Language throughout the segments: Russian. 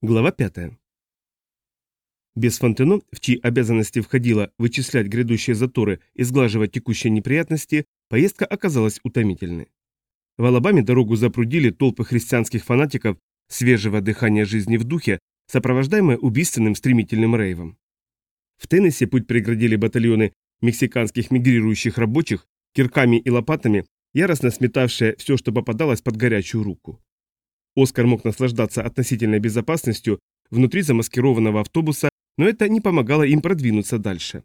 Глава 5. Без Фонтено, в чьи обязанности входило вычислять грядущие заторы и сглаживать текущие неприятности, поездка оказалась утомительной. В Алабаме дорогу запрудили толпы христианских фанатиков свежего дыхания жизни в духе, сопровождаемые убийственным стремительным рейвом. В Теннессе путь преградили батальоны мексиканских мигрирующих рабочих, кирками и лопатами, яростно сметавшие все, что попадалось под горячую руку. Оскар мог наслаждаться относительной безопасностью внутри замаскированного автобуса, но это не помогало им продвинуться дальше.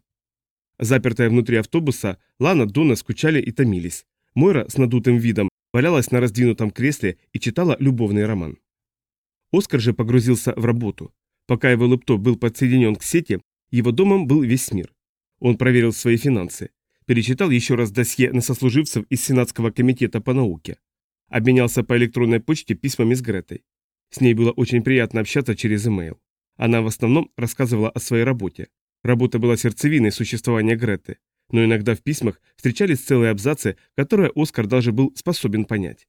Запертая внутри автобуса, Лана, Дона скучали и томились. Мойра с надутым видом валялась на раздвинутом кресле и читала любовный роман. Оскар же погрузился в работу. Пока его лэптоп был подсоединен к сети, его домом был весь мир. Он проверил свои финансы, перечитал еще раз досье на сослуживцев из Сенатского комитета по науке. Обменялся по электронной почте письмами с Гретой. С ней было очень приятно общаться через имейл. Она в основном рассказывала о своей работе. Работа была сердцевиной существования Греты, но иногда в письмах встречались целые абзацы, которые Оскар даже был способен понять.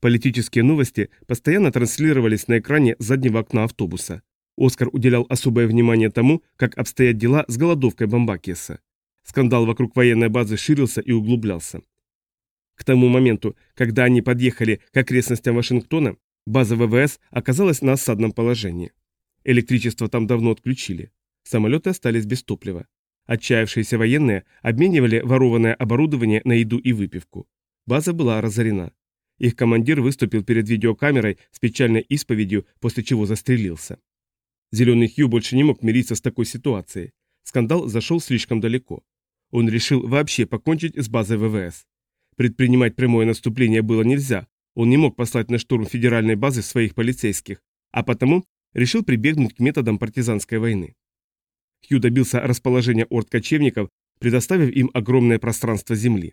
Политические новости постоянно транслировались на экране заднего окна автобуса. Оскар уделял особое внимание тому, как обстоят дела с голодовкой Бамбакиеса. Скандал вокруг военной базы ширился и углублялся. К тому моменту, когда они подъехали к окрестностям Вашингтона, база ВВС оказалась на осадном положении. Электричество там давно отключили. Самолеты остались без топлива. Отчаявшиеся военные обменивали ворованное оборудование на еду и выпивку. База была разорена. Их командир выступил перед видеокамерой с печальной исповедью, после чего застрелился. Зеленый Хью больше не мог мириться с такой ситуацией. Скандал зашел слишком далеко. Он решил вообще покончить с базой ВВС. Предпринимать прямое наступление было нельзя, он не мог послать на штурм федеральной базы своих полицейских, а потому решил прибегнуть к методам партизанской войны. Хью добился расположения орд кочевников, предоставив им огромное пространство земли.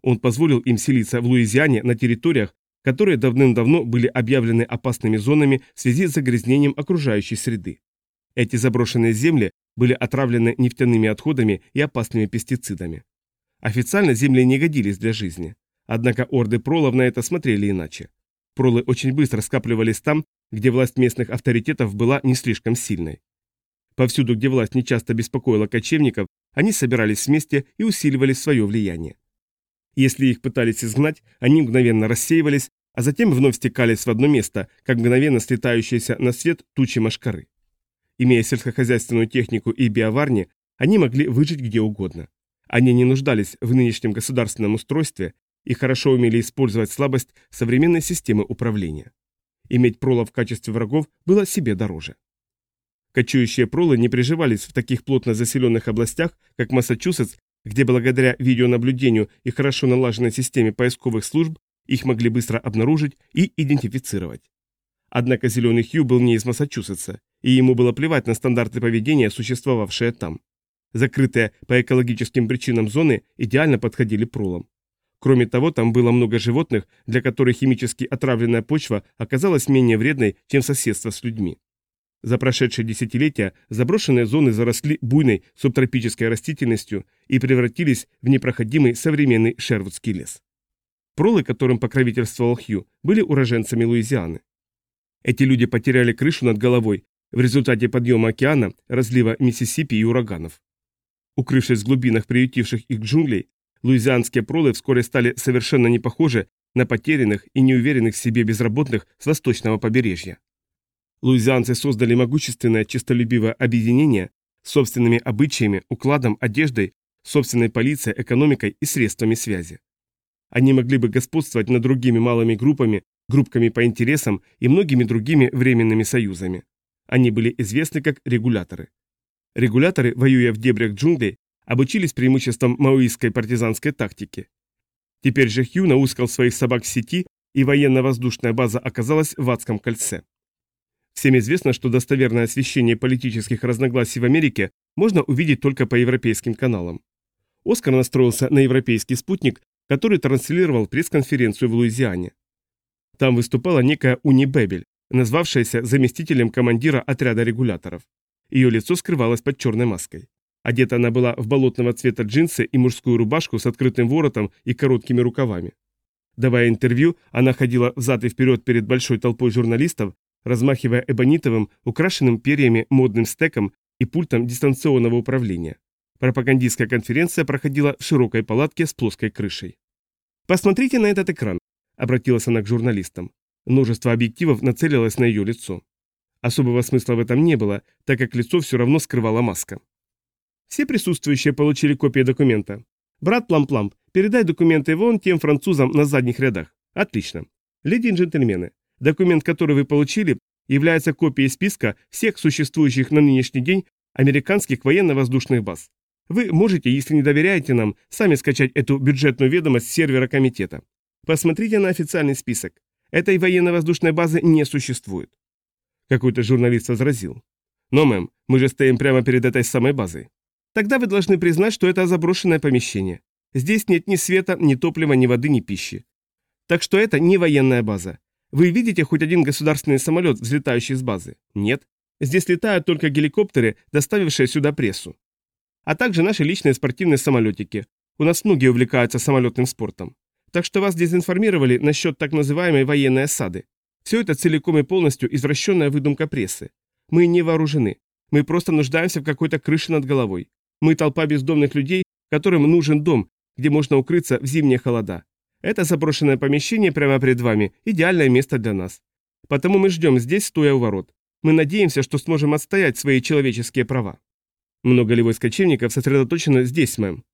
Он позволил им селиться в Луизиане на территориях, которые давным-давно были объявлены опасными зонами в связи с загрязнением окружающей среды. Эти заброшенные земли были отравлены нефтяными отходами и опасными пестицидами. Официально земли не годились для жизни. Однако орды пролов на это смотрели иначе. Пролы очень быстро скапливались там, где власть местных авторитетов была не слишком сильной. Повсюду, где власть нечасто беспокоила кочевников, они собирались вместе и усиливали свое влияние. Если их пытались изгнать, они мгновенно рассеивались, а затем вновь стекались в одно место, как мгновенно слетающиеся на свет тучи машкары. Имея сельскохозяйственную технику и биоварни, они могли выжить где угодно. Они не нуждались в нынешнем государственном устройстве и хорошо умели использовать слабость современной системы управления. Иметь пролов в качестве врагов было себе дороже. Кочующие пролы не приживались в таких плотно заселенных областях, как Массачусетс, где благодаря видеонаблюдению и хорошо налаженной системе поисковых служб их могли быстро обнаружить и идентифицировать. Однако Зеленый Хью был не из Массачусетса, и ему было плевать на стандарты поведения, существовавшие там. Закрытые по экологическим причинам зоны идеально подходили пролам. Кроме того, там было много животных, для которых химически отравленная почва оказалась менее вредной, чем соседство с людьми. За прошедшие десятилетия заброшенные зоны заросли буйной субтропической растительностью и превратились в непроходимый современный шервудский лес. Пролы, которым покровительствовал Хью, были уроженцами Луизианы. Эти люди потеряли крышу над головой в результате подъема океана, разлива Миссисипи и ураганов. Укрывшись в глубинах приютивших их джунглей, луизианские пролы вскоре стали совершенно не похожи на потерянных и неуверенных в себе безработных с восточного побережья. Луизианцы создали могущественное честолюбивое объединение с собственными обычаями, укладом, одеждой, собственной полицией, экономикой и средствами связи. Они могли бы господствовать над другими малыми группами, группками по интересам и многими другими временными союзами. Они были известны как регуляторы. Регуляторы, воюя в дебрях джунглей, обучились преимуществам маоистской партизанской тактики. Теперь же Хью наускал своих собак в сети, и военно-воздушная база оказалась в адском кольце. Всем известно, что достоверное освещение политических разногласий в Америке можно увидеть только по европейским каналам. Оскар настроился на европейский спутник, который транслировал пресс-конференцию в Луизиане. Там выступала некая Уни Бебель, назвавшаяся заместителем командира отряда регуляторов. Ее лицо скрывалось под черной маской. Одета она была в болотного цвета джинсы и мужскую рубашку с открытым воротом и короткими рукавами. Давая интервью, она ходила взад и вперед перед большой толпой журналистов, размахивая эбонитовым, украшенным перьями модным стеком и пультом дистанционного управления. Пропагандистская конференция проходила в широкой палатке с плоской крышей. «Посмотрите на этот экран», — обратилась она к журналистам. Множество объективов нацелилось на ее лицо. Особого смысла в этом не было, так как лицо все равно скрывала маска. Все присутствующие получили копии документа. «Брат Плампламп, передай документы вон тем французам на задних рядах». «Отлично. Леди и джентльмены, документ, который вы получили, является копией списка всех существующих на нынешний день американских военно-воздушных баз. Вы можете, если не доверяете нам, сами скачать эту бюджетную ведомость с сервера комитета. Посмотрите на официальный список. Этой военно-воздушной базы не существует. Какой-то журналист возразил. Но, мэм, мы же стоим прямо перед этой самой базой. Тогда вы должны признать, что это заброшенное помещение. Здесь нет ни света, ни топлива, ни воды, ни пищи. Так что это не военная база. Вы видите хоть один государственный самолет, взлетающий с базы? Нет. Здесь летают только геликоптеры, доставившие сюда прессу. А также наши личные спортивные самолетики. У нас многие увлекаются самолетным спортом. Так что вас дезинформировали насчет так называемой военной осады. Все это целиком и полностью извращенная выдумка прессы. Мы не вооружены. Мы просто нуждаемся в какой-то крыше над головой. Мы толпа бездомных людей, которым нужен дом, где можно укрыться в зимние холода. Это заброшенное помещение прямо перед вами – идеальное место для нас. Потому мы ждем здесь, стоя у ворот. Мы надеемся, что сможем отстоять свои человеческие права. Много ли войск кочевников сосредоточено здесь, мэм?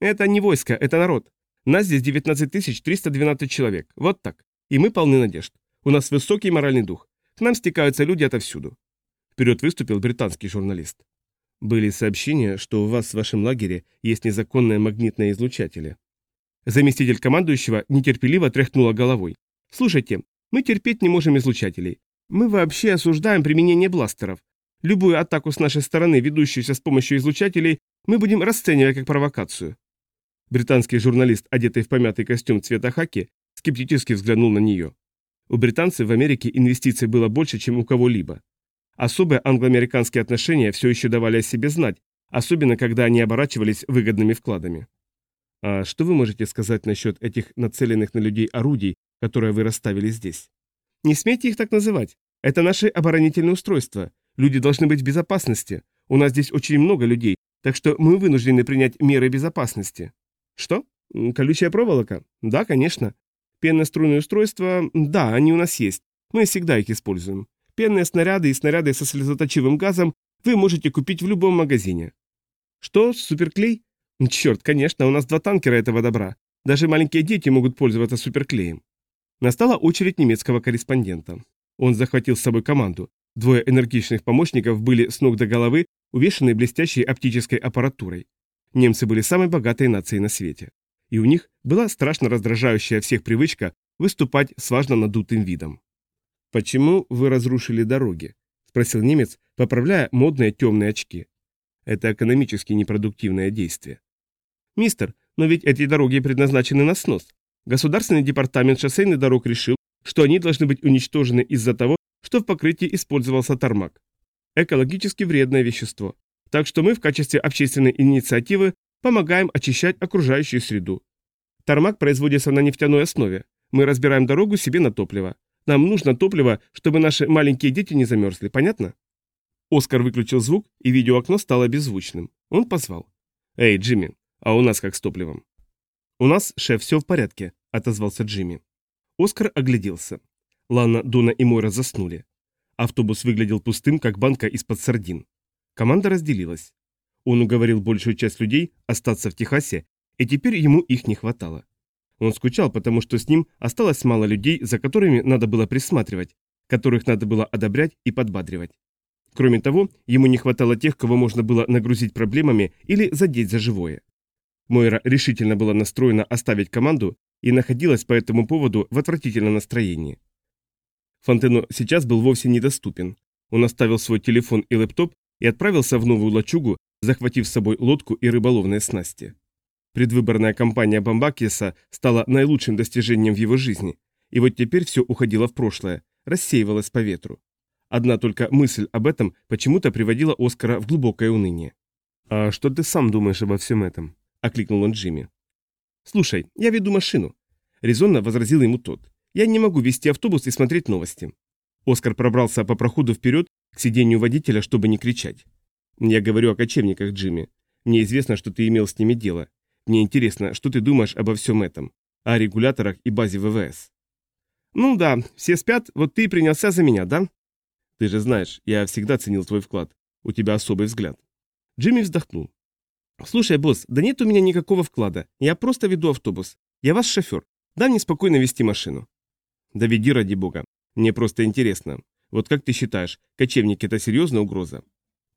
Это не войско, это народ. Нас здесь 19 312 человек. Вот так. И мы полны надежд. У нас высокий моральный дух. К нам стекаются люди отовсюду. Вперед выступил британский журналист. Были сообщения, что у вас в вашем лагере есть незаконные магнитные излучатели. Заместитель командующего нетерпеливо тряхнула головой. Слушайте, мы терпеть не можем излучателей. Мы вообще осуждаем применение бластеров. Любую атаку с нашей стороны, ведущуюся с помощью излучателей, мы будем расценивать как провокацию. Британский журналист, одетый в помятый костюм цвета хаки, скептически взглянул на нее. У британцев в Америке инвестиций было больше, чем у кого-либо. Особые англо-американские отношения все еще давали о себе знать, особенно когда они оборачивались выгодными вкладами. А что вы можете сказать насчет этих нацеленных на людей орудий, которые вы расставили здесь? Не смейте их так называть. Это наши оборонительные устройства. Люди должны быть в безопасности. У нас здесь очень много людей, так что мы вынуждены принять меры безопасности. Что? Колючая проволока? Да, конечно. Пенно-струнные устройства, да, они у нас есть. Мы всегда их используем. Пенные снаряды и снаряды со слезоточивым газом вы можете купить в любом магазине. Что, суперклей? Черт, конечно, у нас два танкера этого добра. Даже маленькие дети могут пользоваться суперклеем. Настала очередь немецкого корреспондента. Он захватил с собой команду. Двое энергичных помощников были с ног до головы увешаны блестящей оптической аппаратурой. Немцы были самой богатой нацией на свете и у них была страшно раздражающая всех привычка выступать с важно надутым видом. «Почему вы разрушили дороги?» – спросил немец, поправляя модные темные очки. «Это экономически непродуктивное действие». «Мистер, но ведь эти дороги предназначены на снос. Государственный департамент шоссейных дорог решил, что они должны быть уничтожены из-за того, что в покрытии использовался тармак. Экологически вредное вещество. Так что мы в качестве общественной инициативы Помогаем очищать окружающую среду. Тармак производится на нефтяной основе. Мы разбираем дорогу себе на топливо. Нам нужно топливо, чтобы наши маленькие дети не замерзли, понятно? Оскар выключил звук, и видеоокно стало беззвучным. Он позвал. «Эй, Джимми, а у нас как с топливом?» «У нас, шеф, все в порядке», — отозвался Джимми. Оскар огляделся. Лана, Дона и Мойра заснули. Автобус выглядел пустым, как банка из-под сардин. Команда разделилась. Он уговорил большую часть людей остаться в Техасе, и теперь ему их не хватало. Он скучал, потому что с ним осталось мало людей, за которыми надо было присматривать, которых надо было одобрять и подбадривать. Кроме того, ему не хватало тех, кого можно было нагрузить проблемами или задеть за живое. Мойра решительно была настроена оставить команду и находилась по этому поводу в отвратительном настроении. Фонтено сейчас был вовсе недоступен. Он оставил свой телефон и лэптоп и отправился в новую лачугу, захватив с собой лодку и рыболовные снасти. Предвыборная кампания Бамбакиса стала наилучшим достижением в его жизни, и вот теперь все уходило в прошлое, рассеивалось по ветру. Одна только мысль об этом почему-то приводила Оскара в глубокое уныние. «А что ты сам думаешь обо всем этом?» – окликнул он Джимми. «Слушай, я веду машину», – резонно возразил ему тот. «Я не могу вести автобус и смотреть новости». Оскар пробрался по проходу вперед к сиденью водителя, чтобы не кричать. «Я говорю о кочевниках, Джимми. Мне известно, что ты имел с ними дело. Мне интересно, что ты думаешь обо всем этом, о регуляторах и базе ВВС». «Ну да, все спят, вот ты принялся за меня, да?» «Ты же знаешь, я всегда ценил твой вклад. У тебя особый взгляд». Джимми вздохнул. «Слушай, босс, да нет у меня никакого вклада. Я просто веду автобус. Я ваш шофер. Дай мне спокойно вести машину». «Да веди ради бога. Мне просто интересно. Вот как ты считаешь, кочевники – это серьезная угроза?»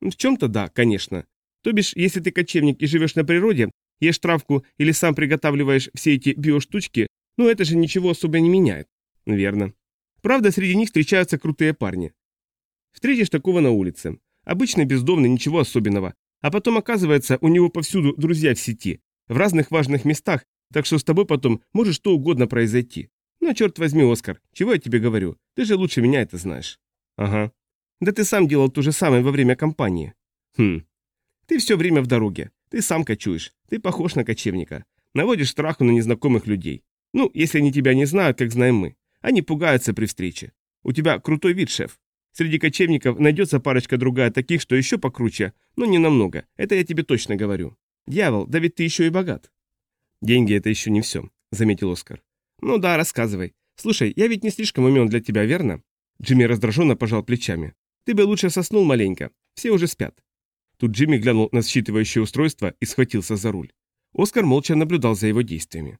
«В чем-то да, конечно. То бишь, если ты кочевник и живешь на природе, ешь травку или сам приготавливаешь все эти биоштучки, ну это же ничего особо не меняет». «Верно. Правда, среди них встречаются крутые парни. Встретишь такого на улице. Обычный бездомный, ничего особенного. А потом оказывается, у него повсюду друзья в сети, в разных важных местах, так что с тобой потом может что угодно произойти. Ну, черт возьми, Оскар, чего я тебе говорю? Ты же лучше меня это знаешь. Ага. Да ты сам делал то же самое во время кампании. Хм. Ты все время в дороге. Ты сам кочуешь. Ты похож на кочевника. Наводишь страху на незнакомых людей. Ну, если они тебя не знают, как знаем мы. Они пугаются при встрече. У тебя крутой вид, шеф. Среди кочевников найдется парочка другая таких, что еще покруче, но не намного. Это я тебе точно говорю. Дьявол, да ведь ты еще и богат. Деньги это еще не все, заметил Оскар. Ну да, рассказывай. Слушай, я ведь не слишком умен для тебя, верно? Джимми раздраженно пожал плечами. Ты бы лучше соснул маленько. Все уже спят. Тут Джимми глянул на считывающее устройство и схватился за руль. Оскар молча наблюдал за его действиями.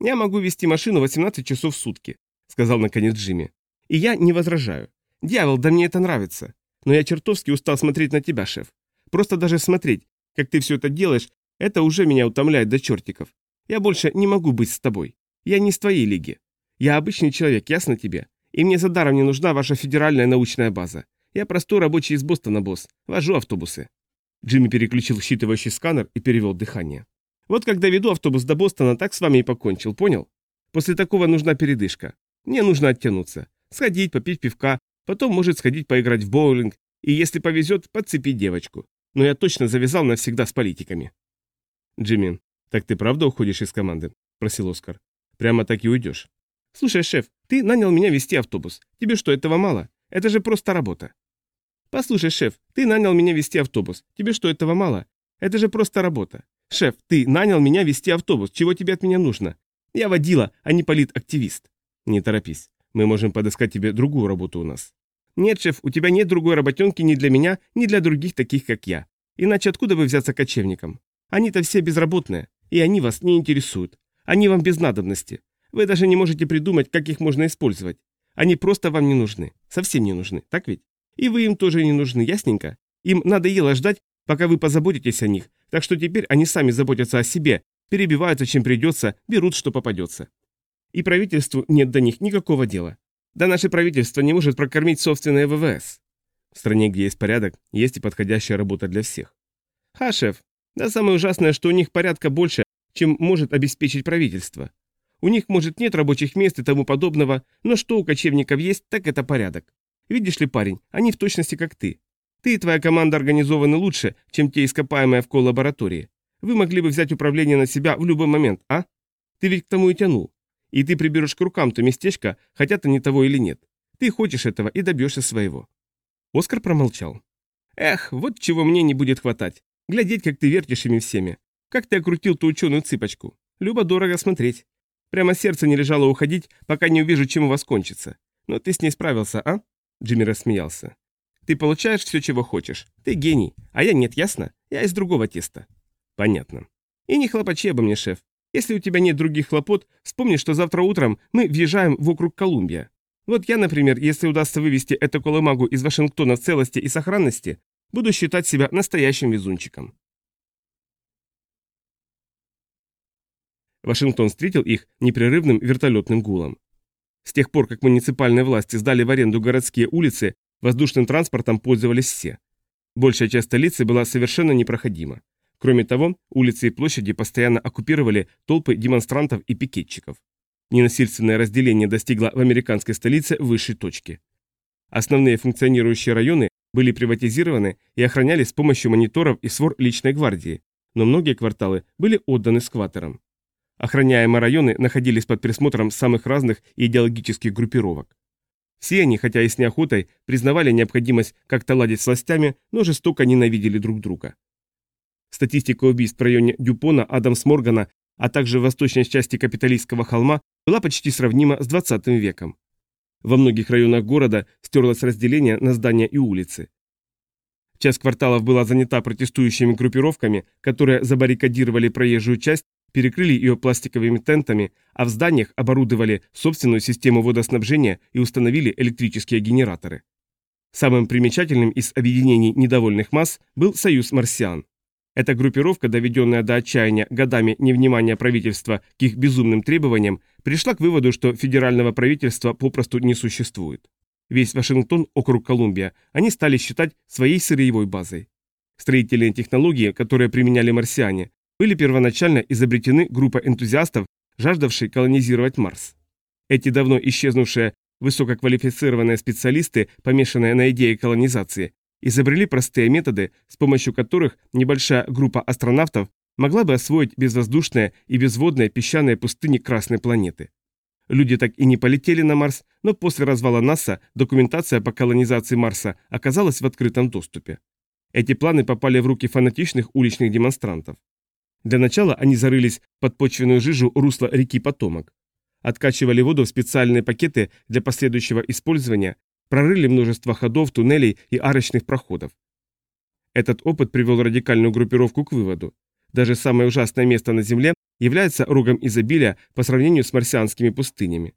«Я могу вести машину 18 часов в сутки», — сказал наконец Джимми. «И я не возражаю. Дьявол, да мне это нравится. Но я чертовски устал смотреть на тебя, шеф. Просто даже смотреть, как ты все это делаешь, это уже меня утомляет до чертиков. Я больше не могу быть с тобой. Я не с твоей лиги. Я обычный человек, ясно тебе? И мне за даром не нужна ваша федеральная научная база. Я простой рабочий из Бостона, босс. Вожу автобусы. Джимми переключил считывающий сканер и перевел дыхание. Вот когда веду автобус до Бостона, так с вами и покончил, понял? После такого нужна передышка. Мне нужно оттянуться. Сходить, попить пивка, Потом может сходить поиграть в боулинг и, если повезет, подцепить девочку. Но я точно завязал навсегда с политиками. Джимми, так ты правда уходишь из команды? Просил Оскар. Прямо так и уйдешь. Слушай, шеф, ты нанял меня вести автобус. Тебе что, этого мало? Это же просто работа. Послушай, шеф, ты нанял меня вести автобус. Тебе что, этого мало? Это же просто работа. Шеф, ты нанял меня вести автобус. Чего тебе от меня нужно? Я водила, а не политактивист. Не торопись. Мы можем подыскать тебе другую работу у нас. Нет, шеф, у тебя нет другой работенки ни для меня, ни для других таких, как я. Иначе откуда вы взяться кочевникам? Они-то все безработные, и они вас не интересуют. Они вам без надобности. Вы даже не можете придумать, как их можно использовать. Они просто вам не нужны. Совсем не нужны, так ведь? И вы им тоже не нужны, ясненько? Им надоело ждать, пока вы позаботитесь о них, так что теперь они сами заботятся о себе, перебиваются, чем придется, берут, что попадется и правительству нет до них никакого дела. Да наше правительство не может прокормить собственное ВВС. В стране, где есть порядок, есть и подходящая работа для всех. Ха, шеф, да самое ужасное, что у них порядка больше, чем может обеспечить правительство. У них, может, нет рабочих мест и тому подобного, но что у кочевников есть, так это порядок. Видишь ли, парень, они в точности как ты. Ты и твоя команда организованы лучше, чем те ископаемые в коллаборатории. Вы могли бы взять управление на себя в любой момент, а? Ты ведь к тому и тянул и ты приберешь к рукам то местечко, хотят они того или нет. Ты хочешь этого и добьешься своего». Оскар промолчал. «Эх, вот чего мне не будет хватать. Глядеть, как ты вертишь ими всеми. Как ты окрутил ту ученую цыпочку. Любо-дорого смотреть. Прямо сердце не лежало уходить, пока не увижу, чем у вас кончится. Но ты с ней справился, а?» Джимми рассмеялся. «Ты получаешь все, чего хочешь. Ты гений, а я нет, ясно? Я из другого теста». «Понятно. И не хлопачи обо мне, шеф. Если у тебя нет других хлопот, вспомни, что завтра утром мы въезжаем в округ Колумбия. Вот я, например, если удастся вывести эту колымагу из Вашингтона в целости и сохранности, буду считать себя настоящим везунчиком. Вашингтон встретил их непрерывным вертолетным гулом. С тех пор, как муниципальные власти сдали в аренду городские улицы, воздушным транспортом пользовались все. Большая часть столицы была совершенно непроходима. Кроме того, улицы и площади постоянно оккупировали толпы демонстрантов и пикетчиков. Ненасильственное разделение достигло в американской столице высшей точки. Основные функционирующие районы были приватизированы и охранялись с помощью мониторов и свор личной гвардии, но многие кварталы были отданы скватерам. Охраняемые районы находились под присмотром самых разных идеологических группировок. Все они, хотя и с неохотой, признавали необходимость как-то ладить с властями, но жестоко ненавидели друг друга. Статистика убийств в районе Дюпона, Адамс Моргана, а также в восточной части капиталистского холма была почти сравнима с 20 веком. Во многих районах города стерлось разделение на здания и улицы. Часть кварталов была занята протестующими группировками, которые забаррикадировали проезжую часть, перекрыли ее пластиковыми тентами, а в зданиях оборудовали собственную систему водоснабжения и установили электрические генераторы. Самым примечательным из объединений недовольных масс был Союз марсиан. Эта группировка, доведенная до отчаяния годами невнимания правительства к их безумным требованиям, пришла к выводу, что федерального правительства попросту не существует. Весь Вашингтон, округ Колумбия, они стали считать своей сырьевой базой. Строительные технологии, которые применяли марсиане, были первоначально изобретены группой энтузиастов, жаждавшей колонизировать Марс. Эти давно исчезнувшие высококвалифицированные специалисты, помешанные на идее колонизации, изобрели простые методы, с помощью которых небольшая группа астронавтов могла бы освоить безвоздушные и безводные песчаные пустыни Красной планеты. Люди так и не полетели на Марс, но после развала НАСА документация по колонизации Марса оказалась в открытом доступе. Эти планы попали в руки фанатичных уличных демонстрантов. Для начала они зарылись под почвенную жижу русла реки Потомок. Откачивали воду в специальные пакеты для последующего использования прорыли множество ходов, туннелей и арочных проходов. Этот опыт привел радикальную группировку к выводу. Даже самое ужасное место на Земле является рогом изобилия по сравнению с марсианскими пустынями.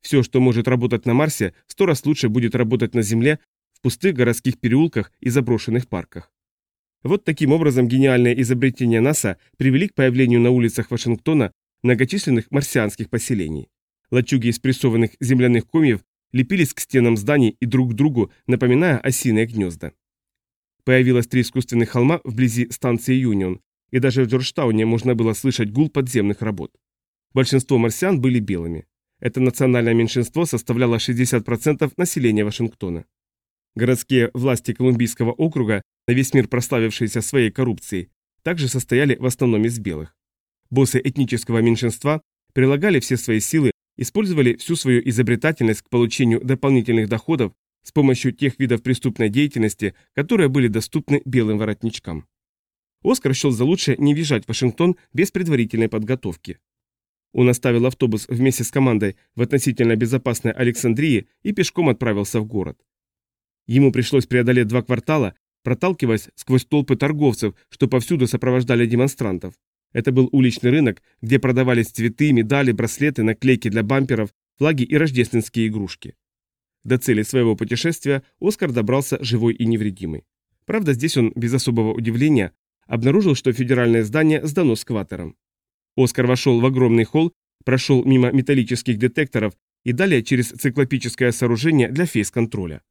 Все, что может работать на Марсе, сто раз лучше будет работать на Земле, в пустых городских переулках и заброшенных парках. Вот таким образом гениальные изобретения НАСА привели к появлению на улицах Вашингтона многочисленных марсианских поселений. Лачуги из прессованных земляных комьев лепились к стенам зданий и друг к другу, напоминая осиные гнезда. Появилось три искусственных холма вблизи станции Юнион, и даже в Джорджтауне можно было слышать гул подземных работ. Большинство марсиан были белыми. Это национальное меньшинство составляло 60% населения Вашингтона. Городские власти Колумбийского округа, на весь мир прославившиеся своей коррупцией, также состояли в основном из белых. Боссы этнического меньшинства прилагали все свои силы использовали всю свою изобретательность к получению дополнительных доходов с помощью тех видов преступной деятельности, которые были доступны белым воротничкам. Оскар счел за лучшее не въезжать в Вашингтон без предварительной подготовки. Он оставил автобус вместе с командой в относительно безопасной Александрии и пешком отправился в город. Ему пришлось преодолеть два квартала, проталкиваясь сквозь толпы торговцев, что повсюду сопровождали демонстрантов. Это был уличный рынок, где продавались цветы, медали, браслеты, наклейки для бамперов, флаги и рождественские игрушки. До цели своего путешествия Оскар добрался живой и невредимый. Правда, здесь он, без особого удивления, обнаружил, что федеральное здание сдано скватером. Оскар вошел в огромный холл, прошел мимо металлических детекторов и далее через циклопическое сооружение для фейс-контроля.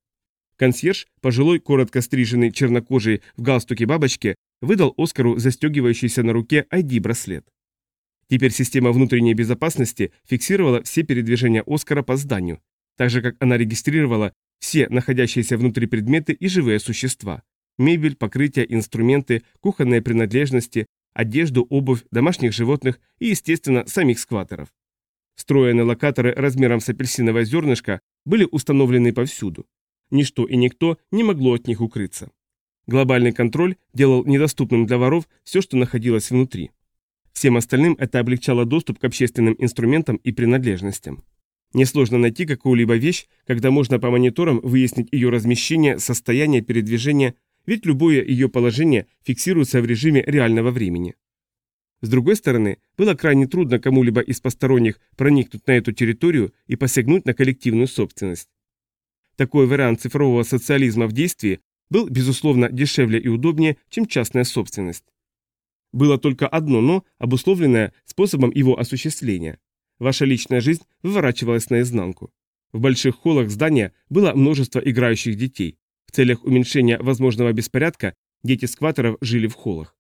Консьерж, пожилой, коротко стриженный чернокожий в галстуке бабочки, выдал Оскару застегивающийся на руке ID-браслет. Теперь система внутренней безопасности фиксировала все передвижения Оскара по зданию, так же как она регистрировала все находящиеся внутри предметы и живые существа. Мебель, покрытия, инструменты, кухонные принадлежности, одежду, обувь, домашних животных и, естественно, самих скватеров. Встроенные локаторы размером с апельсиновое зернышко были установлены повсюду. Ничто и никто не могло от них укрыться. Глобальный контроль делал недоступным для воров все, что находилось внутри. Всем остальным это облегчало доступ к общественным инструментам и принадлежностям. Несложно найти какую-либо вещь, когда можно по мониторам выяснить ее размещение, состояние передвижения, ведь любое ее положение фиксируется в режиме реального времени. С другой стороны, было крайне трудно кому-либо из посторонних проникнуть на эту территорию и посягнуть на коллективную собственность. Такой вариант цифрового социализма в действии был, безусловно, дешевле и удобнее, чем частная собственность. Было только одно «но», обусловленное способом его осуществления. Ваша личная жизнь выворачивалась наизнанку. В больших холлах здания было множество играющих детей. В целях уменьшения возможного беспорядка дети скваторов жили в холлах.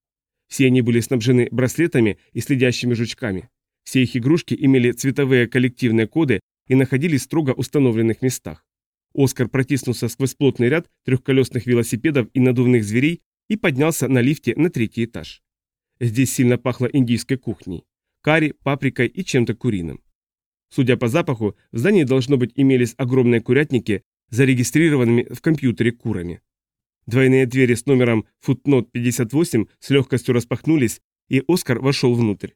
Все они были снабжены браслетами и следящими жучками. Все их игрушки имели цветовые коллективные коды и находились в строго установленных местах. Оскар протиснулся сквозь плотный ряд трехколесных велосипедов и надувных зверей и поднялся на лифте на третий этаж. Здесь сильно пахло индийской кухней. Карри, паприкой и чем-то куриным. Судя по запаху, в здании должно быть имелись огромные курятники, зарегистрированными в компьютере курами. Двойные двери с номером Footnote 58 с легкостью распахнулись, и Оскар вошел внутрь.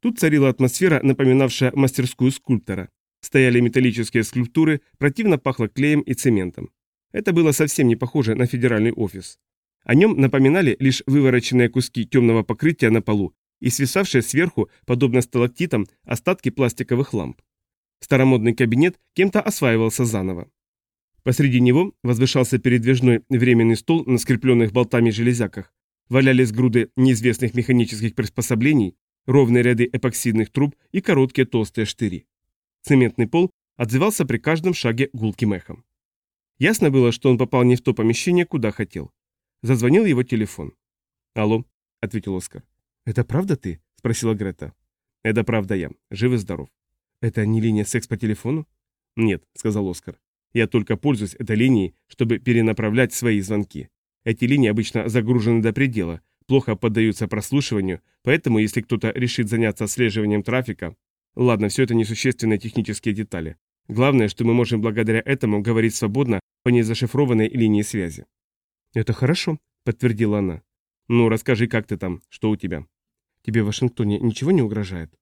Тут царила атмосфера, напоминавшая мастерскую скульптора. Стояли металлические скульптуры, противно пахло клеем и цементом. Это было совсем не похоже на федеральный офис. О нем напоминали лишь вывороченные куски темного покрытия на полу и свисавшие сверху, подобно сталактитам, остатки пластиковых ламп. Старомодный кабинет кем-то осваивался заново. Посреди него возвышался передвижной временный стол на скрепленных болтами железяках. Валялись груды неизвестных механических приспособлений, ровные ряды эпоксидных труб и короткие толстые штыри. Цементный пол отзывался при каждом шаге гулким эхом. Ясно было, что он попал не в то помещение, куда хотел. Зазвонил его телефон. «Алло», — ответил Оскар. «Это правда ты?» — спросила Грета. «Это правда я. Жив и здоров». «Это не линия секс по телефону?» «Нет», — сказал Оскар. «Я только пользуюсь этой линией, чтобы перенаправлять свои звонки. Эти линии обычно загружены до предела, плохо поддаются прослушиванию, поэтому если кто-то решит заняться отслеживанием трафика, Ладно, все это несущественные технические детали. Главное, что мы можем благодаря этому говорить свободно по незашифрованной линии связи. Это хорошо, подтвердила она. Ну, расскажи, как ты там, что у тебя? Тебе в Вашингтоне ничего не угрожает?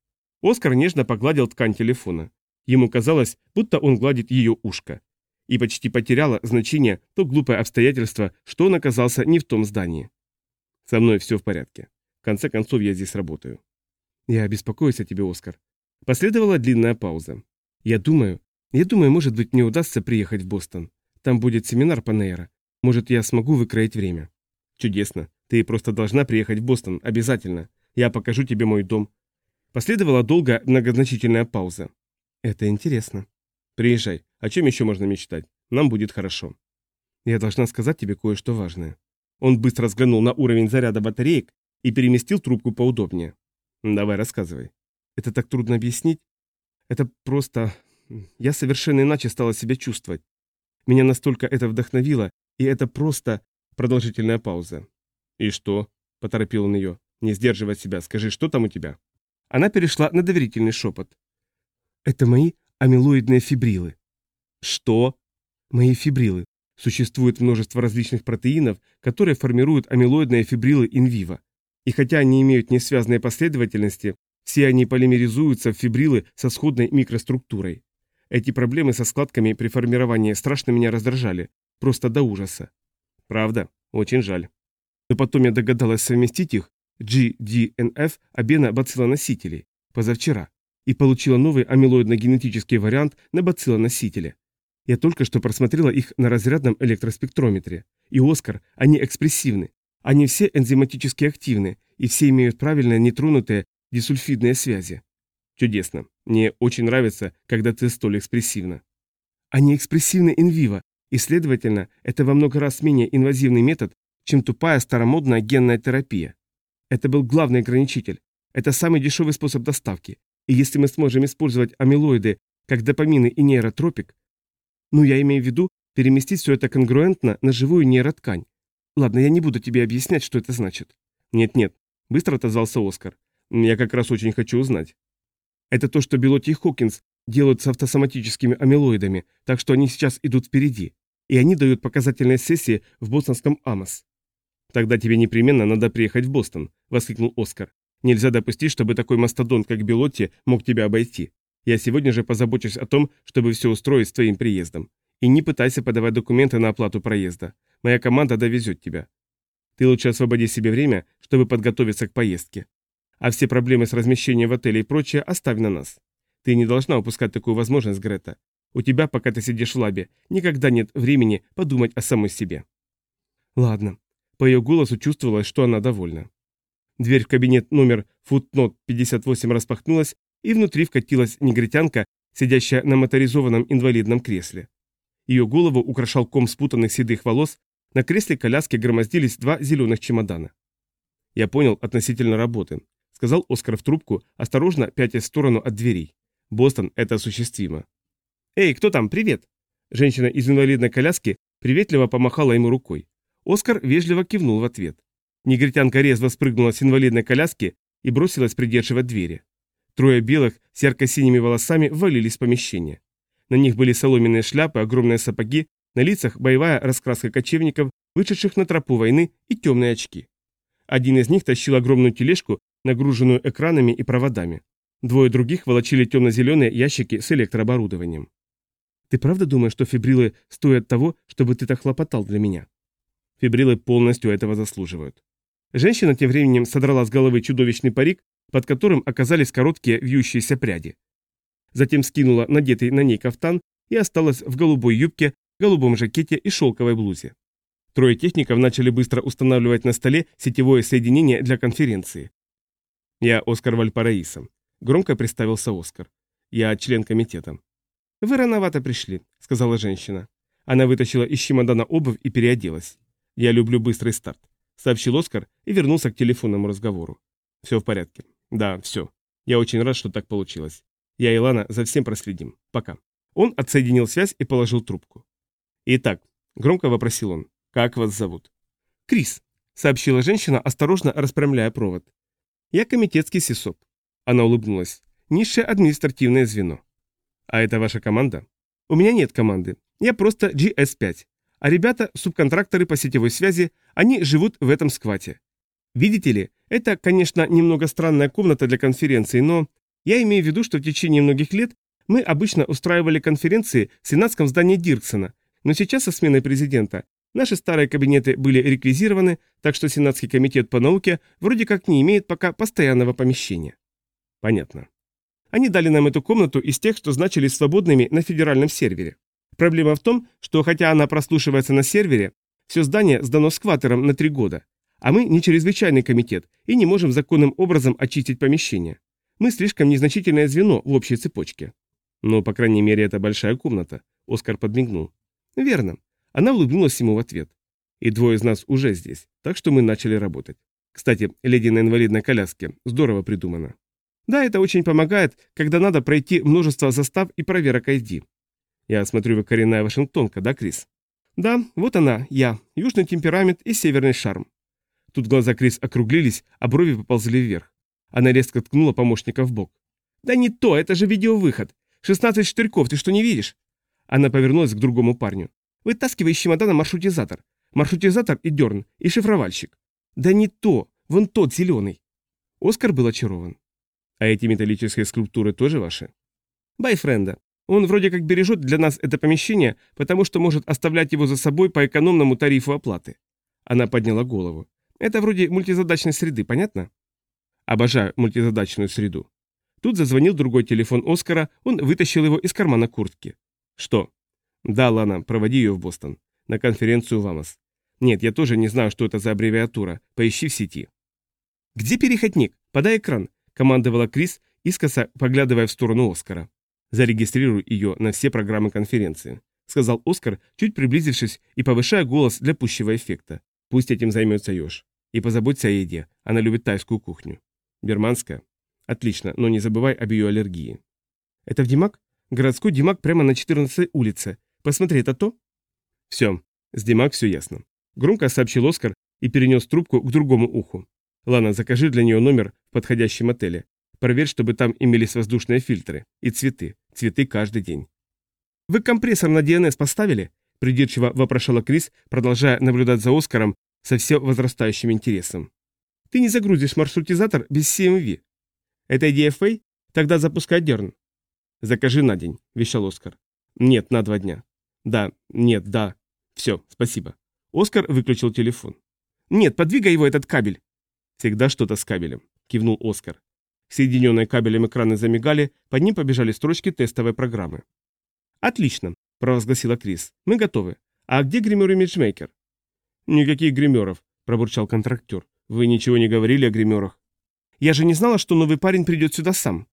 Оскар нежно погладил ткань телефона. Ему казалось, будто он гладит ее ушко. И почти потеряло значение то глупое обстоятельство, что он оказался не в том здании. Со мной все в порядке. В конце концов, я здесь работаю. Я беспокоюсь о тебе, Оскар. Последовала длинная пауза. «Я думаю, я думаю, может быть, мне удастся приехать в Бостон. Там будет семинар по нейро. Может, я смогу выкроить время». «Чудесно. Ты просто должна приехать в Бостон, обязательно. Я покажу тебе мой дом». Последовала долгая многозначительная пауза. «Это интересно». «Приезжай. О чем еще можно мечтать? Нам будет хорошо». «Я должна сказать тебе кое-что важное». Он быстро взглянул на уровень заряда батареек и переместил трубку поудобнее. «Давай, рассказывай». Это так трудно объяснить. Это просто... Я совершенно иначе стала себя чувствовать. Меня настолько это вдохновило, и это просто... Продолжительная пауза. «И что?» – поторопил он ее. «Не сдерживать себя. Скажи, что там у тебя?» Она перешла на доверительный шепот. «Это мои амилоидные фибрилы». «Что?» «Мои фибрилы. Существует множество различных протеинов, которые формируют амилоидные фибрилы инвиво. И хотя они имеют несвязные последовательности, все они полимеризуются в фибрилы со сходной микроструктурой. Эти проблемы со складками при формировании страшно меня раздражали, просто до ужаса. Правда, очень жаль. Но потом я догадалась совместить их, GDNF, обена бациллоносителей, позавчера, и получила новый амилоидно-генетический вариант на бациллоносителе. Я только что просмотрела их на разрядном электроспектрометре. И, Оскар, они экспрессивны. Они все энзиматически активны, и все имеют правильные нетронутые дисульфидные связи. Чудесно. Мне очень нравится, когда ты столь экспрессивна. Они экспрессивны инвиво, и, следовательно, это во много раз менее инвазивный метод, чем тупая старомодная генная терапия. Это был главный ограничитель. Это самый дешевый способ доставки. И если мы сможем использовать амилоиды как допамины и нейротропик, ну, я имею в виду переместить все это конгруентно на живую нейроткань. Ладно, я не буду тебе объяснять, что это значит. Нет-нет, быстро отозвался Оскар. Я как раз очень хочу узнать. Это то, что Белоти и Хокинс делают с автосоматическими амилоидами, так что они сейчас идут впереди. И они дают показательные сессии в бостонском АМОС. Тогда тебе непременно надо приехать в Бостон, воскликнул Оскар. Нельзя допустить, чтобы такой мастодонт, как Белотти, мог тебя обойти. Я сегодня же позабочусь о том, чтобы все устроить с твоим приездом. И не пытайся подавать документы на оплату проезда. Моя команда довезет тебя. Ты лучше освободи себе время, чтобы подготовиться к поездке. А все проблемы с размещением в отеле и прочее оставь на нас. Ты не должна упускать такую возможность, Грета. У тебя, пока ты сидишь в лабе, никогда нет времени подумать о самой себе. Ладно. По ее голосу чувствовалось, что она довольна. Дверь в кабинет номер футнот 58 распахнулась, и внутри вкатилась негритянка, сидящая на моторизованном инвалидном кресле. Ее голову украшал ком спутанных седых волос, на кресле коляски громоздились два зеленых чемодана. Я понял относительно работы сказал Оскар в трубку, осторожно пятясь в сторону от дверей. Бостон – это осуществимо. «Эй, кто там? Привет!» Женщина из инвалидной коляски приветливо помахала ему рукой. Оскар вежливо кивнул в ответ. Негритянка резво спрыгнула с инвалидной коляски и бросилась придерживать двери. Трое белых с ярко-синими волосами ввалились в помещение. На них были соломенные шляпы, огромные сапоги, на лицах боевая раскраска кочевников, вышедших на тропу войны, и темные очки. Один из них тащил огромную тележку, нагруженную экранами и проводами. Двое других волочили темно-зеленые ящики с электрооборудованием. «Ты правда думаешь, что фибрилы стоят того, чтобы ты так хлопотал для меня?» Фибрилы полностью этого заслуживают. Женщина тем временем содрала с головы чудовищный парик, под которым оказались короткие вьющиеся пряди. Затем скинула надетый на ней кафтан и осталась в голубой юбке, голубом жакете и шелковой блузе. Трое техников начали быстро устанавливать на столе сетевое соединение для конференции. «Я Оскар Вальпараиса», — громко представился Оскар. «Я член комитета». «Вы рановато пришли», — сказала женщина. Она вытащила из чемодана обувь и переоделась. «Я люблю быстрый старт», — сообщил Оскар и вернулся к телефонному разговору. «Все в порядке. Да, все. Я очень рад, что так получилось. Я и Лана за всем проследим. Пока». Он отсоединил связь и положил трубку. «Итак», — громко вопросил он, — «как вас зовут?» «Крис», — сообщила женщина, осторожно распрямляя провод. «Я комитетский сисоп». Она улыбнулась. «Низшее административное звено». «А это ваша команда?» «У меня нет команды. Я просто GS5. А ребята, субконтракторы по сетевой связи, они живут в этом сквате. Видите ли, это, конечно, немного странная комната для конференции, но я имею в виду, что в течение многих лет мы обычно устраивали конференции в сенатском здании Дирксона, но сейчас со сменой президента наши старые кабинеты были реквизированы, так что Сенатский комитет по науке вроде как не имеет пока постоянного помещения. Понятно. Они дали нам эту комнату из тех, что значились свободными на федеральном сервере. Проблема в том, что хотя она прослушивается на сервере, все здание сдано скватером на три года, а мы не чрезвычайный комитет и не можем законным образом очистить помещение. Мы слишком незначительное звено в общей цепочке. Но, по крайней мере, это большая комната. Оскар подмигнул. Верно. Она улыбнулась ему в ответ. И двое из нас уже здесь, так что мы начали работать. Кстати, леди на инвалидной коляске. Здорово придумано. Да, это очень помогает, когда надо пройти множество застав и проверок ID. Я смотрю, вы коренная вашингтонка, да, Крис? Да, вот она, я, южный темперамент и северный шарм. Тут глаза Крис округлились, а брови поползли вверх. Она резко ткнула помощника в бок. «Да не то, это же видеовыход. 16 штырьков, ты что не видишь?» Она повернулась к другому парню. «Вытаскивай из чемодана маршрутизатор. Маршрутизатор и дерн, и шифровальщик». «Да не то, вон тот зеленый». Оскар был очарован. «А эти металлические скульптуры тоже ваши?» «Байфренда. Он вроде как бережет для нас это помещение, потому что может оставлять его за собой по экономному тарифу оплаты. Она подняла голову. Это вроде мультизадачной среды, понятно? Обожаю мультизадачную среду. Тут зазвонил другой телефон Оскара, он вытащил его из кармана куртки. Что? Да, Лана, проводи ее в Бостон. На конференцию ВАМОС. Нет, я тоже не знаю, что это за аббревиатура. Поищи в сети. Где переходник? Подай экран, командовала Крис, искоса поглядывая в сторону Оскара. Зарегистрируй ее на все программы конференции», — сказал Оскар, чуть приблизившись и повышая голос для пущего эффекта. «Пусть этим займется Ёж. И позаботься о еде, она любит тайскую кухню. Берманская? Отлично, но не забывай об ее аллергии». «Это в Димак? Городской Димак прямо на 14-й улице. Посмотри, это то?» «Все, с Димак все ясно». Громко сообщил Оскар и перенес трубку к другому уху. «Лана, закажи для нее номер в подходящем отеле. Проверь, чтобы там имелись воздушные фильтры и цветы. Цветы каждый день. «Вы компрессор на ДНС поставили?» – придирчиво вопрошала Крис, продолжая наблюдать за Оскаром со все возрастающим интересом. «Ты не загрузишь маршрутизатор без CMV. Это Фэй? Тогда запускай Дерн». «Закажи на день», – вещал Оскар. «Нет, на два дня». «Да, нет, да. Все, спасибо». Оскар выключил телефон. «Нет, подвигай его этот кабель». «Всегда что-то с кабелем», – кивнул Оскар. Соединенные кабелем экраны замигали, под ним побежали строчки тестовой программы. «Отлично», – провозгласила Крис. «Мы готовы. А где гример и имиджмейкер?» «Никаких гримеров», – пробурчал контрактер. «Вы ничего не говорили о гримерах?» «Я же не знала, что новый парень придет сюда сам».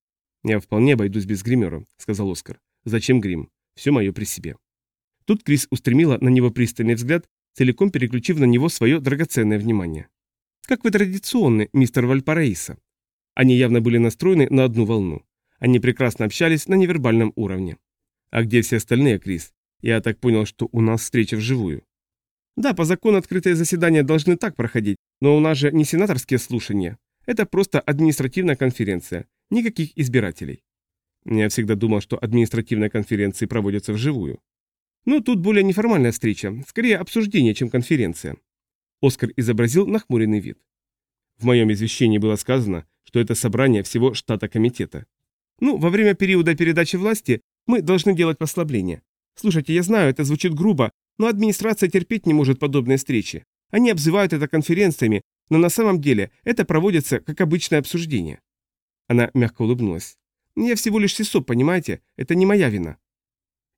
«Я вполне обойдусь без гримера», – сказал Оскар. «Зачем грим? Все мое при себе». Тут Крис устремила на него пристальный взгляд, целиком переключив на него свое драгоценное внимание. «Как вы традиционны, мистер Вальпараиса», они явно были настроены на одну волну. Они прекрасно общались на невербальном уровне. А где все остальные, Крис? Я так понял, что у нас встреча вживую. Да, по закону открытые заседания должны так проходить, но у нас же не сенаторские слушания. Это просто административная конференция. Никаких избирателей. Я всегда думал, что административные конференции проводятся вживую. Но тут более неформальная встреча, скорее обсуждение, чем конференция. Оскар изобразил нахмуренный вид. В моем извещении было сказано, что это собрание всего штата комитета. Ну, во время периода передачи власти мы должны делать послабления. Слушайте, я знаю, это звучит грубо, но администрация терпеть не может подобные встречи. Они обзывают это конференциями, но на самом деле это проводится как обычное обсуждение. Она мягко улыбнулась. Я всего лишь сисоп, понимаете? Это не моя вина.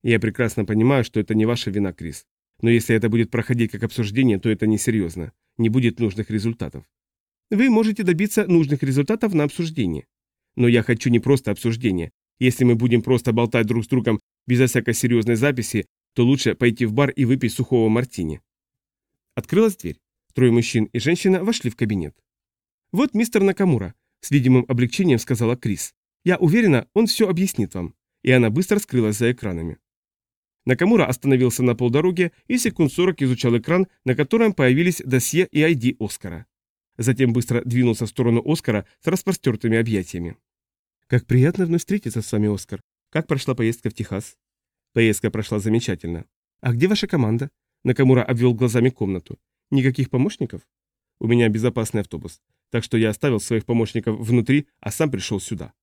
Я прекрасно понимаю, что это не ваша вина, Крис. Но если это будет проходить как обсуждение, то это несерьезно. Не будет нужных результатов. Вы можете добиться нужных результатов на обсуждении. Но я хочу не просто обсуждение. Если мы будем просто болтать друг с другом безо всякой серьезной записи, то лучше пойти в бар и выпить сухого мартини. Открылась дверь. Трое мужчин и женщина вошли в кабинет. «Вот мистер Накамура», — с видимым облегчением сказала Крис. «Я уверена, он все объяснит вам». И она быстро скрылась за экранами. Накамура остановился на полдороге и секунд 40 изучал экран, на котором появились досье и ID Оскара. Затем быстро двинулся в сторону Оскара с распростертыми объятиями. «Как приятно вновь встретиться с вами, Оскар. Как прошла поездка в Техас?» Поездка прошла замечательно. «А где ваша команда?» Накамура обвел глазами комнату. «Никаких помощников?» «У меня безопасный автобус, так что я оставил своих помощников внутри, а сам пришел сюда».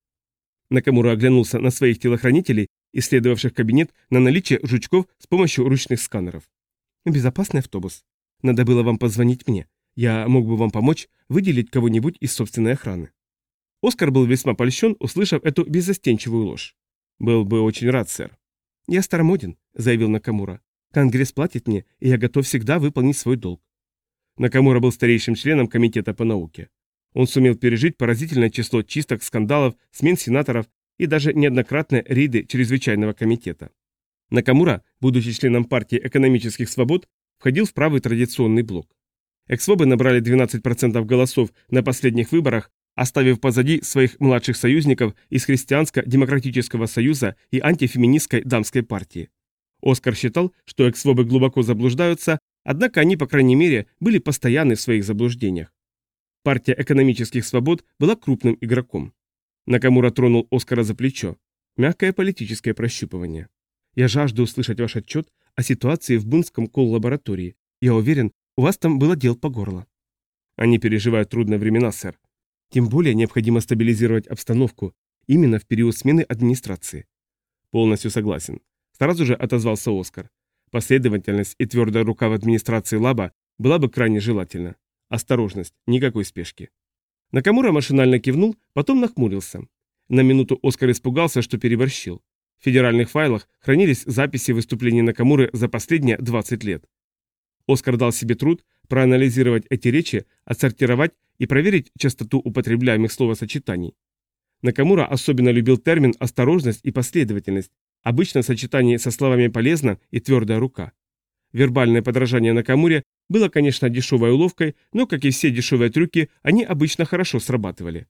Накамура оглянулся на своих телохранителей, исследовавших кабинет на наличие жучков с помощью ручных сканеров. «Безопасный автобус. Надо было вам позвонить мне. Я мог бы вам помочь выделить кого-нибудь из собственной охраны». Оскар был весьма польщен, услышав эту беззастенчивую ложь. «Был бы очень рад, сэр». «Я старомоден», — заявил Накамура. «Конгресс платит мне, и я готов всегда выполнить свой долг». Накамура был старейшим членом Комитета по науке. Он сумел пережить поразительное число чисток, скандалов, смен сенаторов и даже неоднократные рейды чрезвычайного комитета. Накамура, будучи членом партии экономических свобод, входил в правый традиционный блок. Эксвобы набрали 12% голосов на последних выборах, оставив позади своих младших союзников из Христианско-демократического союза и антифеминистской дамской партии. Оскар считал, что эксвобы глубоко заблуждаются, однако они, по крайней мере, были постоянны в своих заблуждениях. Партия экономических свобод была крупным игроком. Накамура тронул Оскара за плечо. Мягкое политическое прощупывание. «Я жажду услышать ваш отчет о ситуации в Бунском колл-лаборатории. Я уверен, у вас там было дел по горло». «Они переживают трудные времена, сэр. Тем более необходимо стабилизировать обстановку именно в период смены администрации». «Полностью согласен». Сразу же отозвался Оскар. Последовательность и твердая рука в администрации лаба была бы крайне желательна. Осторожность, никакой спешки. Накамура машинально кивнул, потом нахмурился. На минуту Оскар испугался, что переборщил. В федеральных файлах хранились записи выступлений Накамуры за последние 20 лет. Оскар дал себе труд проанализировать эти речи, отсортировать и проверить частоту употребляемых словосочетаний. Накамура особенно любил термин «осторожность» и «последовательность», обычно в сочетании со словами «полезно» и «твердая рука». Вербальное подражание Накамуре было, конечно, дешевой уловкой, но, как и все дешевые трюки, они обычно хорошо срабатывали.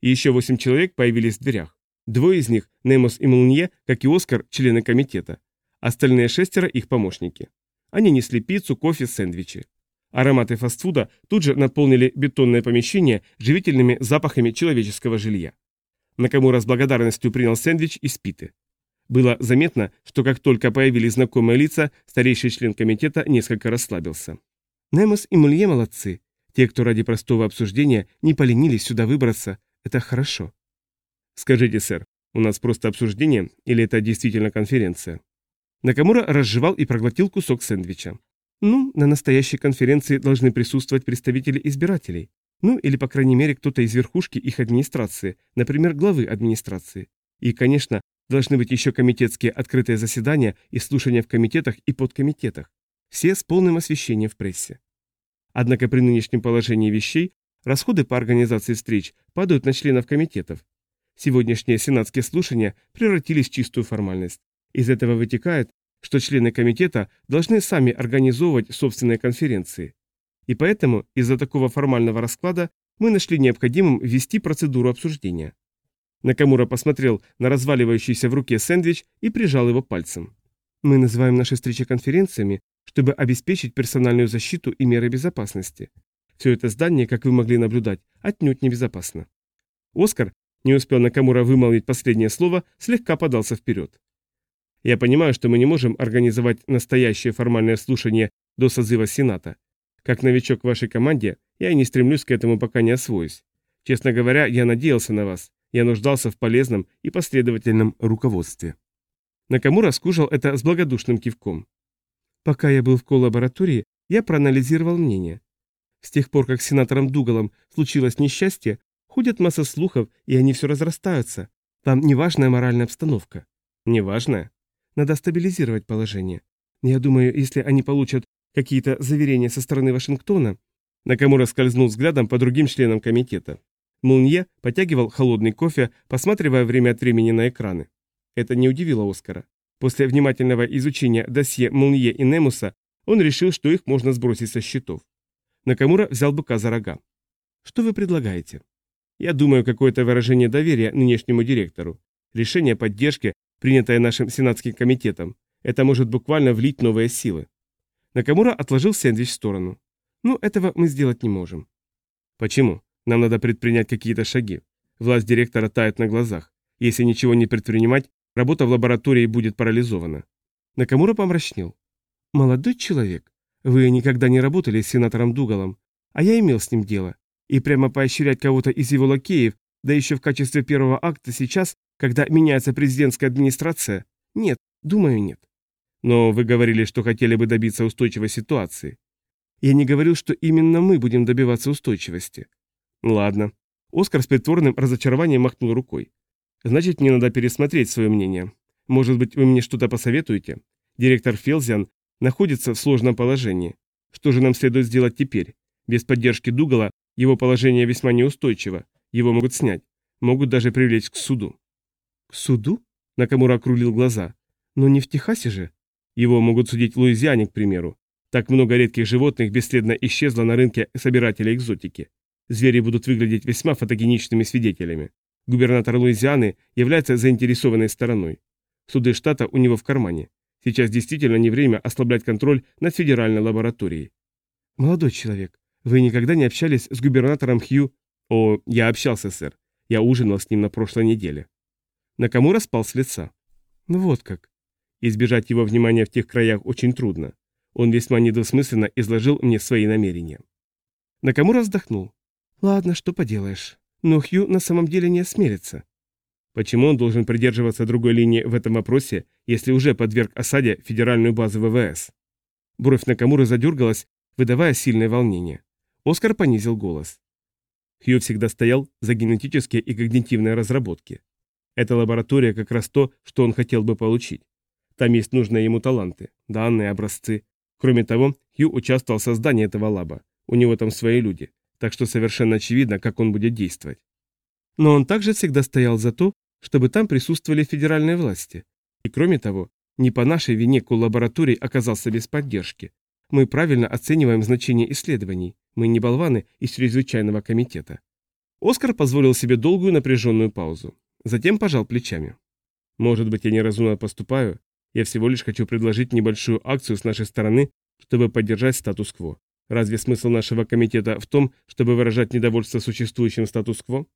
И еще восемь человек появились в дверях. Двое из них, Немос и Мулнье, как и Оскар, члены комитета. Остальные шестеро их помощники. Они несли пиццу, кофе, сэндвичи. Ароматы фастфуда тут же наполнили бетонное помещение живительными запахами человеческого жилья. Накамура с благодарностью принял сэндвич из питы. Было заметно, что как только появились знакомые лица, старейший член комитета несколько расслабился. Немос и Мулье молодцы. Те, кто ради простого обсуждения не поленились сюда выбраться, это хорошо. Скажите, сэр, у нас просто обсуждение или это действительно конференция? Накамура разжевал и проглотил кусок сэндвича. Ну, на настоящей конференции должны присутствовать представители избирателей. Ну, или, по крайней мере, кто-то из верхушки их администрации, например, главы администрации. И, конечно, Должны быть еще комитетские открытые заседания и слушания в комитетах и подкомитетах. Все с полным освещением в прессе. Однако при нынешнем положении вещей расходы по организации встреч падают на членов комитетов. Сегодняшние сенатские слушания превратились в чистую формальность. Из этого вытекает, что члены комитета должны сами организовывать собственные конференции. И поэтому из-за такого формального расклада мы нашли необходимым ввести процедуру обсуждения. Накамура посмотрел на разваливающийся в руке сэндвич и прижал его пальцем. «Мы называем наши встречи конференциями, чтобы обеспечить персональную защиту и меры безопасности. Все это здание, как вы могли наблюдать, отнюдь небезопасно». Оскар, Не успел Накамура вымолвить последнее слово, слегка подался вперед. Я понимаю, что мы не можем организовать настоящее формальное слушание до созыва Сената. Как новичок в вашей команде, я и не стремлюсь к этому, пока не освоюсь. Честно говоря, я надеялся на вас. Я нуждался в полезном и последовательном руководстве. Накамура скушал это с благодушным кивком. Пока я был в коллаборатории, я проанализировал мнение. С тех пор, как с сенатором Дугалом случилось несчастье, ходят масса слухов, и они все разрастаются. Там неважная моральная обстановка. Неважная? Надо стабилизировать положение. Я думаю, если они получат какие-то заверения со стороны Вашингтона... Накамура скользнул взглядом по другим членам комитета. Мулнье потягивал холодный кофе, посматривая время от времени на экраны. Это не удивило Оскара. После внимательного изучения досье Мулнье и Немуса он решил, что их можно сбросить со счетов. Накамура взял быка за рога. «Что вы предлагаете?» «Я думаю, какое-то выражение доверия нынешнему директору. Решение поддержки, принятое нашим сенатским комитетом. Это может буквально влить новые силы». Накамура отложил сэндвич в сторону. «Ну, этого мы сделать не можем». «Почему? Нам надо предпринять какие-то шаги. Власть директора тает на глазах. Если ничего не предпринимать, работа в лаборатории будет парализована». Накамура помрачнел. «Молодой человек, вы никогда не работали с сенатором Дугалом, а я имел с ним дело. И прямо поощрять кого-то из его лакеев, да еще в качестве первого акта сейчас, когда меняется президентская администрация? Нет, думаю, нет. Но вы говорили, что хотели бы добиться устойчивой ситуации. Я не говорил, что именно мы будем добиваться устойчивости. Ладно. Оскар с притворным разочарованием махнул рукой. Значит, мне надо пересмотреть свое мнение. Может быть, вы мне что-то посоветуете? Директор Фелзиан находится в сложном положении. Что же нам следует сделать теперь? Без поддержки Дугала его положение весьма неустойчиво. Его могут снять. Могут даже привлечь к суду. К суду? Накамура округлил глаза. Но не в Техасе же. Его могут судить в Луизиане, к примеру. Так много редких животных бесследно исчезло на рынке собирателя экзотики. Звери будут выглядеть весьма фотогеничными свидетелями. Губернатор Луизианы является заинтересованной стороной. Суды штата у него в кармане. Сейчас действительно не время ослаблять контроль над федеральной лабораторией. Молодой человек, вы никогда не общались с губернатором Хью? О, я общался, сэр. Я ужинал с ним на прошлой неделе. Накамура спал с лица. Ну вот как. Избежать его внимания в тех краях очень трудно. Он весьма недвусмысленно изложил мне свои намерения. Накамура вздохнул. Ладно, что поделаешь. Но Хью на самом деле не осмелится. Почему он должен придерживаться другой линии в этом вопросе, если уже подверг осаде федеральную базу ВВС? Бровь Накамуры задергалась, выдавая сильное волнение. Оскар понизил голос. Хью всегда стоял за генетические и когнитивные разработки. Эта лаборатория как раз то, что он хотел бы получить. Там есть нужные ему таланты, данные, образцы. Кроме того, Хью участвовал в создании этого лаба. У него там свои люди, так что совершенно очевидно, как он будет действовать. Но он также всегда стоял за то, чтобы там присутствовали федеральные власти. И кроме того, не по нашей вине коллабораторий оказался без поддержки. Мы правильно оцениваем значение исследований. Мы не болваны из чрезвычайного комитета. Оскар позволил себе долгую напряженную паузу. Затем пожал плечами. Может быть, я неразумно поступаю. Я всего лишь хочу предложить небольшую акцию с нашей стороны, чтобы поддержать статус-кво. Разве смысл нашего комитета в том, чтобы выражать недовольство существующим статус-кво?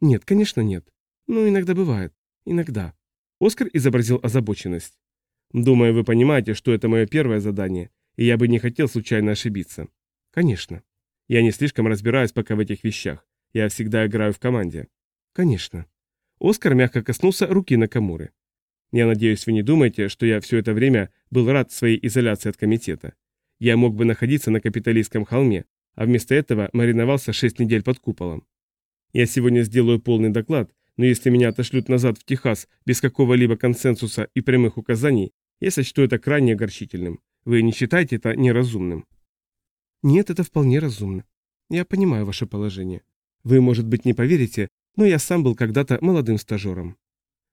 Нет, конечно нет. Ну, иногда бывает. Иногда. Оскар изобразил озабоченность. Думаю, вы понимаете, что это мое первое задание, и я бы не хотел случайно ошибиться. Конечно. Я не слишком разбираюсь пока в этих вещах. Я всегда играю в команде. Конечно. Оскар мягко коснулся руки Накамуры. Я надеюсь, вы не думаете, что я все это время был рад своей изоляции от комитета. Я мог бы находиться на капиталистском холме, а вместо этого мариновался шесть недель под куполом. Я сегодня сделаю полный доклад, но если меня отошлют назад в Техас без какого-либо консенсуса и прямых указаний, я сочту это крайне огорчительным. Вы не считаете это неразумным? Нет, это вполне разумно. Я понимаю ваше положение. Вы, может быть, не поверите, но я сам был когда-то молодым стажером.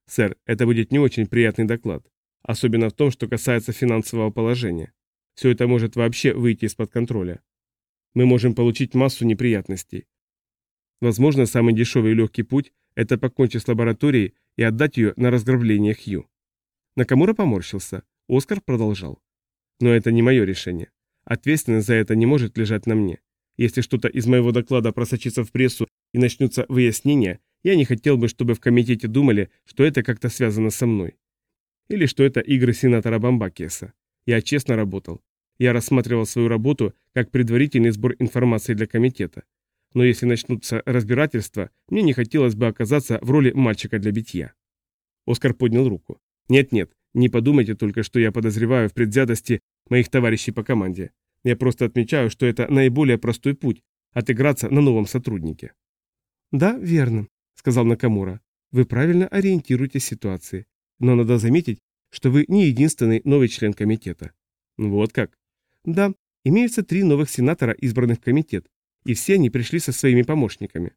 Сэр, это будет не очень приятный доклад, особенно в том, что касается финансового положения. Все это может вообще выйти из-под контроля. Мы можем получить массу неприятностей. Возможно, самый дешевый и легкий путь это покончить с лабораторией и отдать ее на разграбление Хью. Накамура поморщился. Оскар продолжал. Но это не мое решение. Ответственность за это не может лежать на мне. Если что-то из моего доклада просочится в прессу и начнутся выяснения, Я не хотел бы, чтобы в комитете думали, что это как-то связано со мной. Или что это игры сенатора Бамбакиеса. Я честно работал. Я рассматривал свою работу как предварительный сбор информации для комитета. Но если начнутся разбирательства, мне не хотелось бы оказаться в роли мальчика для битья. Оскар поднял руку. Нет-нет, не подумайте только, что я подозреваю в предвзятости моих товарищей по команде. Я просто отмечаю, что это наиболее простой путь – отыграться на новом сотруднике. «Да, верно», – сказал Накамура. «Вы правильно ориентируете ситуации. Но надо заметить, что вы не единственный новый член комитета». «Вот как?» «Да, имеются три новых сенатора, избранных в комитет, и все они пришли со своими помощниками.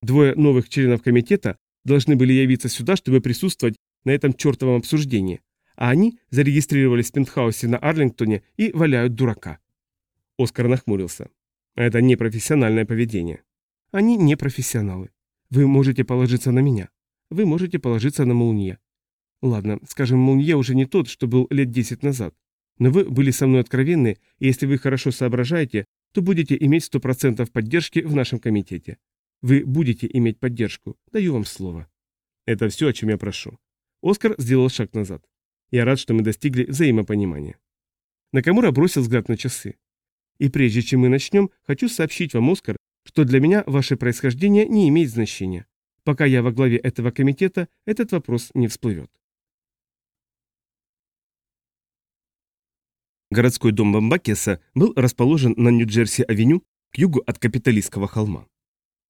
Двое новых членов комитета должны были явиться сюда, чтобы присутствовать на этом чертовом обсуждении, а они зарегистрировались в пентхаусе на Арлингтоне и валяют дурака. Оскар нахмурился. Это непрофессиональное поведение. Они не профессионалы. Вы можете положиться на меня. Вы можете положиться на Молнье. Ладно, скажем, Молнье уже не тот, что был лет десять назад. Но вы были со мной откровенны, и если вы хорошо соображаете, то будете иметь сто процентов поддержки в нашем комитете. Вы будете иметь поддержку, даю вам слово. Это все, о чем я прошу. Оскар сделал шаг назад. Я рад, что мы достигли взаимопонимания. Накамура бросил взгляд на часы. И прежде чем мы начнем, хочу сообщить вам, Оскар, что для меня ваше происхождение не имеет значения. Пока я во главе этого комитета, этот вопрос не всплывет. Городской дом Бамбакеса был расположен на Нью-Джерси-авеню к югу от Капиталистского холма.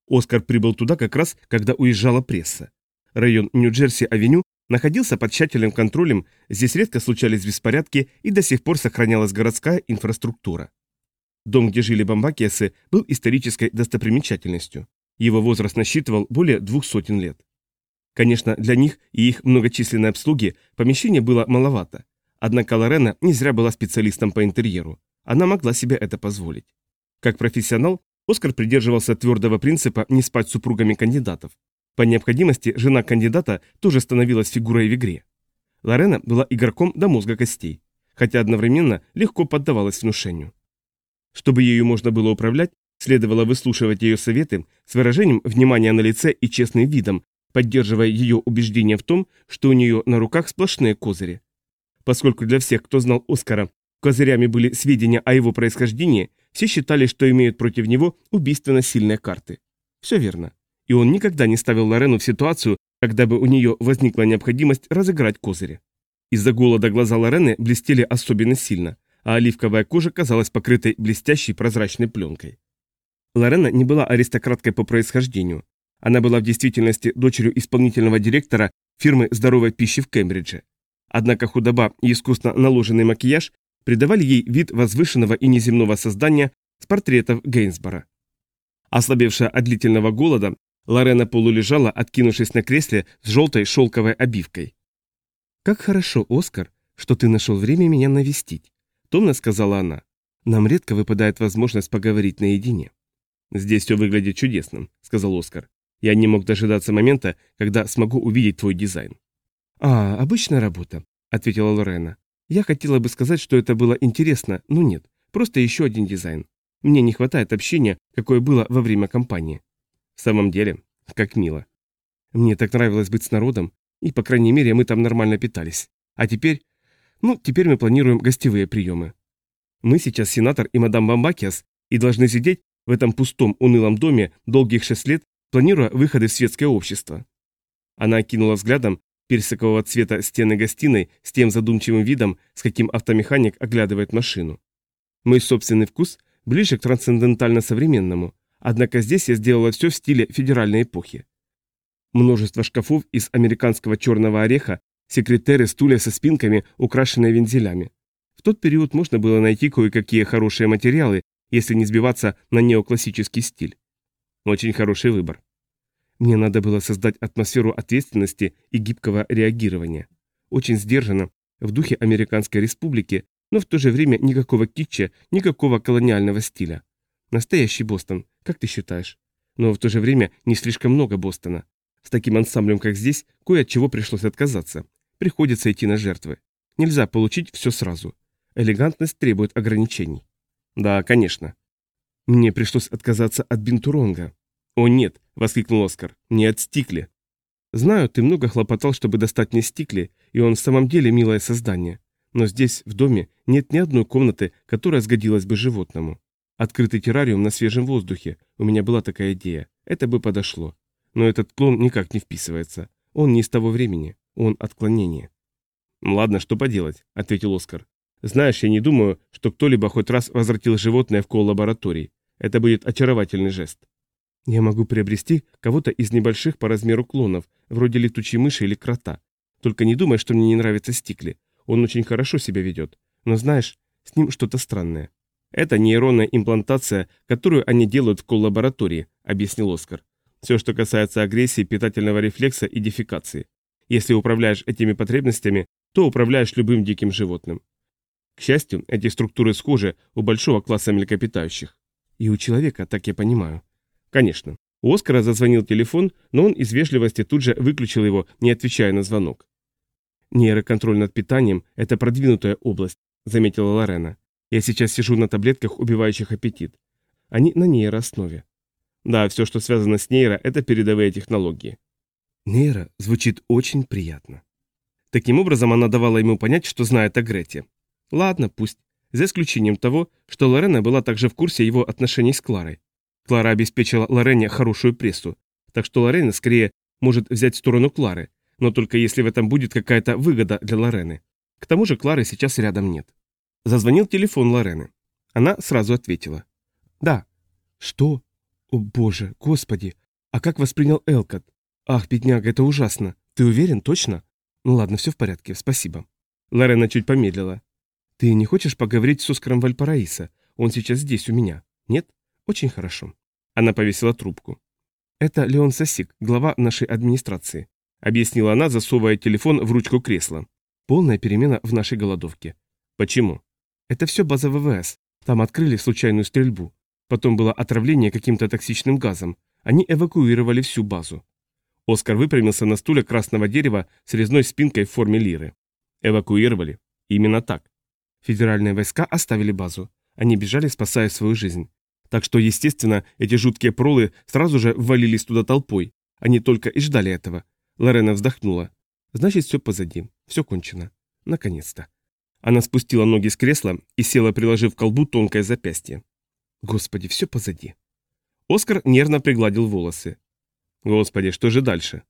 Оскар прибыл туда как раз, когда уезжала пресса. Район Нью-Джерси-авеню находился под тщательным контролем, здесь редко случались беспорядки и до сих пор сохранялась городская инфраструктура. Дом, где жили бамбакиасы, был исторической достопримечательностью. Его возраст насчитывал более двух сотен лет. Конечно, для них и их многочисленной обслуги помещение было маловато. Однако Лорена не зря была специалистом по интерьеру. Она могла себе это позволить. Как профессионал, Оскар придерживался твердого принципа не спать с супругами кандидатов. По необходимости, жена кандидата тоже становилась фигурой в игре. Лорена была игроком до мозга костей, хотя одновременно легко поддавалась внушению. Чтобы ею можно было управлять, следовало выслушивать ее советы с выражением внимания на лице и честным видом, поддерживая ее убеждение в том, что у нее на руках сплошные козыри. Поскольку для всех, кто знал Оскара, козырями были сведения о его происхождении, все считали, что имеют против него убийственно сильные карты. Все верно и он никогда не ставил Лорену в ситуацию, когда бы у нее возникла необходимость разыграть козыри. Из-за голода глаза Лорены блестели особенно сильно, а оливковая кожа казалась покрытой блестящей прозрачной пленкой. Лорена не была аристократкой по происхождению. Она была в действительности дочерью исполнительного директора фирмы здоровой пищи в Кембридже. Однако худоба и искусно наложенный макияж придавали ей вид возвышенного и неземного создания с портретов Гейнсбора. Ослабевшая от длительного голода, Лорена полулежала, откинувшись на кресле с желтой шелковой обивкой. «Как хорошо, Оскар, что ты нашел время меня навестить», — томно сказала она. «Нам редко выпадает возможность поговорить наедине». «Здесь все выглядит чудесным», — сказал Оскар. «Я не мог дожидаться момента, когда смогу увидеть твой дизайн». «А, обычная работа», — ответила Лорена. «Я хотела бы сказать, что это было интересно, но нет, просто еще один дизайн. Мне не хватает общения, какое было во время кампании. В самом деле, как мило. Мне так нравилось быть с народом, и, по крайней мере, мы там нормально питались. А теперь... Ну, теперь мы планируем гостевые приемы. Мы сейчас сенатор и мадам Бамбакиас, и должны сидеть в этом пустом, унылом доме долгих шесть лет, планируя выходы в светское общество. Она окинула взглядом персикового цвета стены гостиной с тем задумчивым видом, с каким автомеханик оглядывает машину. Мой собственный вкус ближе к трансцендентально-современному, Однако здесь я сделала все в стиле федеральной эпохи. Множество шкафов из американского черного ореха, секретеры, стулья со спинками, украшенные вензелями. В тот период можно было найти кое-какие хорошие материалы, если не сбиваться на неоклассический стиль. Очень хороший выбор. Мне надо было создать атмосферу ответственности и гибкого реагирования. Очень сдержанно, в духе Американской Республики, но в то же время никакого китча, никакого колониального стиля. Настоящий Бостон, как ты считаешь? Но в то же время не слишком много Бостона. С таким ансамблем, как здесь, кое от чего пришлось отказаться. Приходится идти на жертвы. Нельзя получить все сразу. Элегантность требует ограничений. Да, конечно. Мне пришлось отказаться от Бинтуронга. «О нет!» — воскликнул Оскар. «Не от Стикли!» «Знаю, ты много хлопотал, чтобы достать мне Стикли, и он в самом деле милое создание. Но здесь, в доме, нет ни одной комнаты, которая сгодилась бы животному. Открытый террариум на свежем воздухе. У меня была такая идея. Это бы подошло. Но этот клон никак не вписывается. Он не из того времени. Он отклонение. «Ладно, что поделать», — ответил Оскар. «Знаешь, я не думаю, что кто-либо хоть раз возвратил животное в кол-лаборатории. Это будет очаровательный жест». «Я могу приобрести кого-то из небольших по размеру клонов, вроде летучей мыши или крота. Только не думай, что мне не нравится Стикли. Он очень хорошо себя ведет. Но знаешь, с ним что-то странное. Это нейронная имплантация, которую они делают в коллаборатории, объяснил Оскар. Все, что касается агрессии, питательного рефлекса и дефекации. Если управляешь этими потребностями, то управляешь любым диким животным. К счастью, эти структуры схожи у большого класса млекопитающих. И у человека, так я понимаю. Конечно. У Оскара зазвонил телефон, но он из вежливости тут же выключил его, не отвечая на звонок. Нейроконтроль над питанием – это продвинутая область, заметила Лорена. Я сейчас сижу на таблетках, убивающих аппетит. Они на нейрооснове. Да, все, что связано с нейро, это передовые технологии. Нейро звучит очень приятно. Таким образом, она давала ему понять, что знает о Грете. Ладно, пусть. За исключением того, что Лорена была также в курсе его отношений с Кларой. Клара обеспечила Лорене хорошую прессу, так что Лорена скорее может взять сторону Клары, но только если в этом будет какая-то выгода для Лорены. К тому же Клары сейчас рядом нет. Зазвонил телефон Лорены. Она сразу ответила. «Да». «Что? О боже, господи! А как воспринял Элкот? Ах, бедняга, это ужасно. Ты уверен, точно? Ну ладно, все в порядке, спасибо». Лорена чуть помедлила. «Ты не хочешь поговорить с Оскаром Вальпараиса? Он сейчас здесь, у меня. Нет? Очень хорошо». Она повесила трубку. «Это Леон Сосик, глава нашей администрации», объяснила она, засовывая телефон в ручку кресла. «Полная перемена в нашей голодовке». «Почему?» Это все база ВВС. Там открыли случайную стрельбу. Потом было отравление каким-то токсичным газом. Они эвакуировали всю базу. Оскар выпрямился на стуле красного дерева с резной спинкой в форме лиры. Эвакуировали. Именно так. Федеральные войска оставили базу. Они бежали, спасая свою жизнь. Так что, естественно, эти жуткие пролы сразу же ввалились туда толпой. Они только и ждали этого. Лорена вздохнула. Значит, все позади. Все кончено. Наконец-то. Она спустила ноги с кресла и села, приложив к колбу тонкое запястье. Господи, все позади. Оскар нервно пригладил волосы. Господи, что же дальше?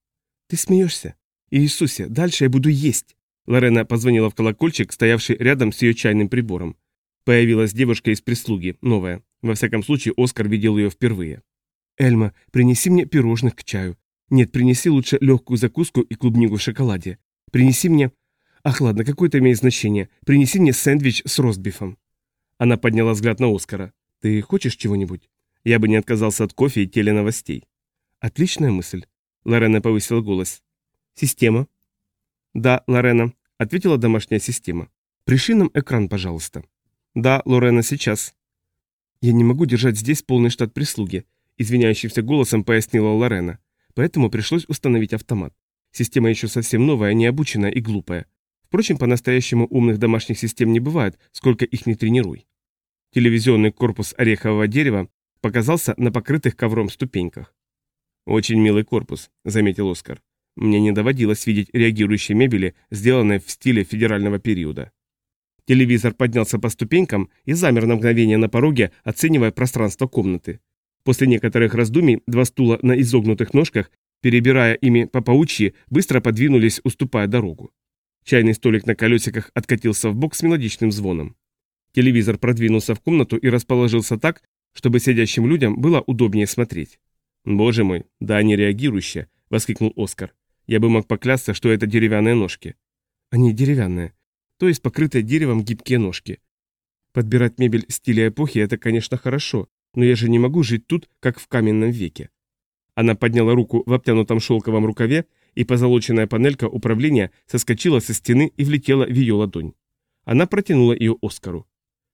Ты смеешься? Иисусе, дальше я буду есть. Лорена позвонила в колокольчик, стоявший рядом с ее чайным прибором. Появилась девушка из прислуги, новая. Во всяком случае, Оскар видел ее впервые. «Эльма, принеси мне пирожных к чаю. Нет, принеси лучше легкую закуску и клубнику в шоколаде. Принеси мне...» «Ах, ладно, какое это имеет значение. Принеси мне сэндвич с ростбифом». Она подняла взгляд на Оскара. «Ты хочешь чего-нибудь?» Я бы не отказался от кофе и теленовостей. «Отличная мысль». Лорена повысила голос. «Система?» «Да, Лорена», — ответила домашняя система. «Пришли нам экран, пожалуйста». «Да, Лорена, сейчас». «Я не могу держать здесь полный штат прислуги», — извиняющимся голосом пояснила Лорена. «Поэтому пришлось установить автомат. Система еще совсем новая, необученная и глупая. Впрочем, по-настоящему умных домашних систем не бывает, сколько их не тренируй. Телевизионный корпус орехового дерева показался на покрытых ковром ступеньках. «Очень милый корпус», — заметил Оскар. «Мне не доводилось видеть реагирующие мебели, сделанные в стиле федерального периода». Телевизор поднялся по ступенькам и замер на мгновение на пороге, оценивая пространство комнаты. После некоторых раздумий два стула на изогнутых ножках, перебирая ими по паучьи, быстро подвинулись, уступая дорогу. Чайный столик на колесиках откатился в бок с мелодичным звоном. Телевизор продвинулся в комнату и расположился так, чтобы сидящим людям было удобнее смотреть. «Боже мой, да они реагирующие!» – воскликнул Оскар. «Я бы мог поклясться, что это деревянные ножки». «Они деревянные, то есть покрытые деревом гибкие ножки. Подбирать мебель стиля эпохи – это, конечно, хорошо, но я же не могу жить тут, как в каменном веке». Она подняла руку в обтянутом шелковом рукаве и позолоченная панелька управления соскочила со стены и влетела в ее ладонь. Она протянула ее Оскару.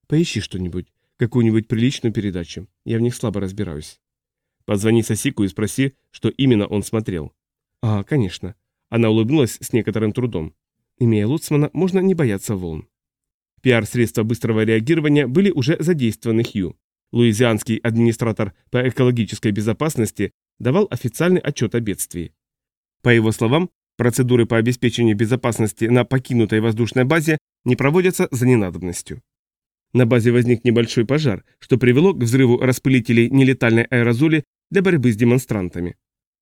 «Поищи что-нибудь, какую-нибудь приличную передачу. Я в них слабо разбираюсь». «Позвони Сосику и спроси, что именно он смотрел». «А, конечно». Она улыбнулась с некоторым трудом. Имея Луцмана, можно не бояться волн. Пиар-средства быстрого реагирования были уже задействованы Хью. Луизианский администратор по экологической безопасности давал официальный отчет о бедствии. По его словам, процедуры по обеспечению безопасности на покинутой воздушной базе не проводятся за ненадобностью. На базе возник небольшой пожар, что привело к взрыву распылителей нелетальной аэрозоли для борьбы с демонстрантами.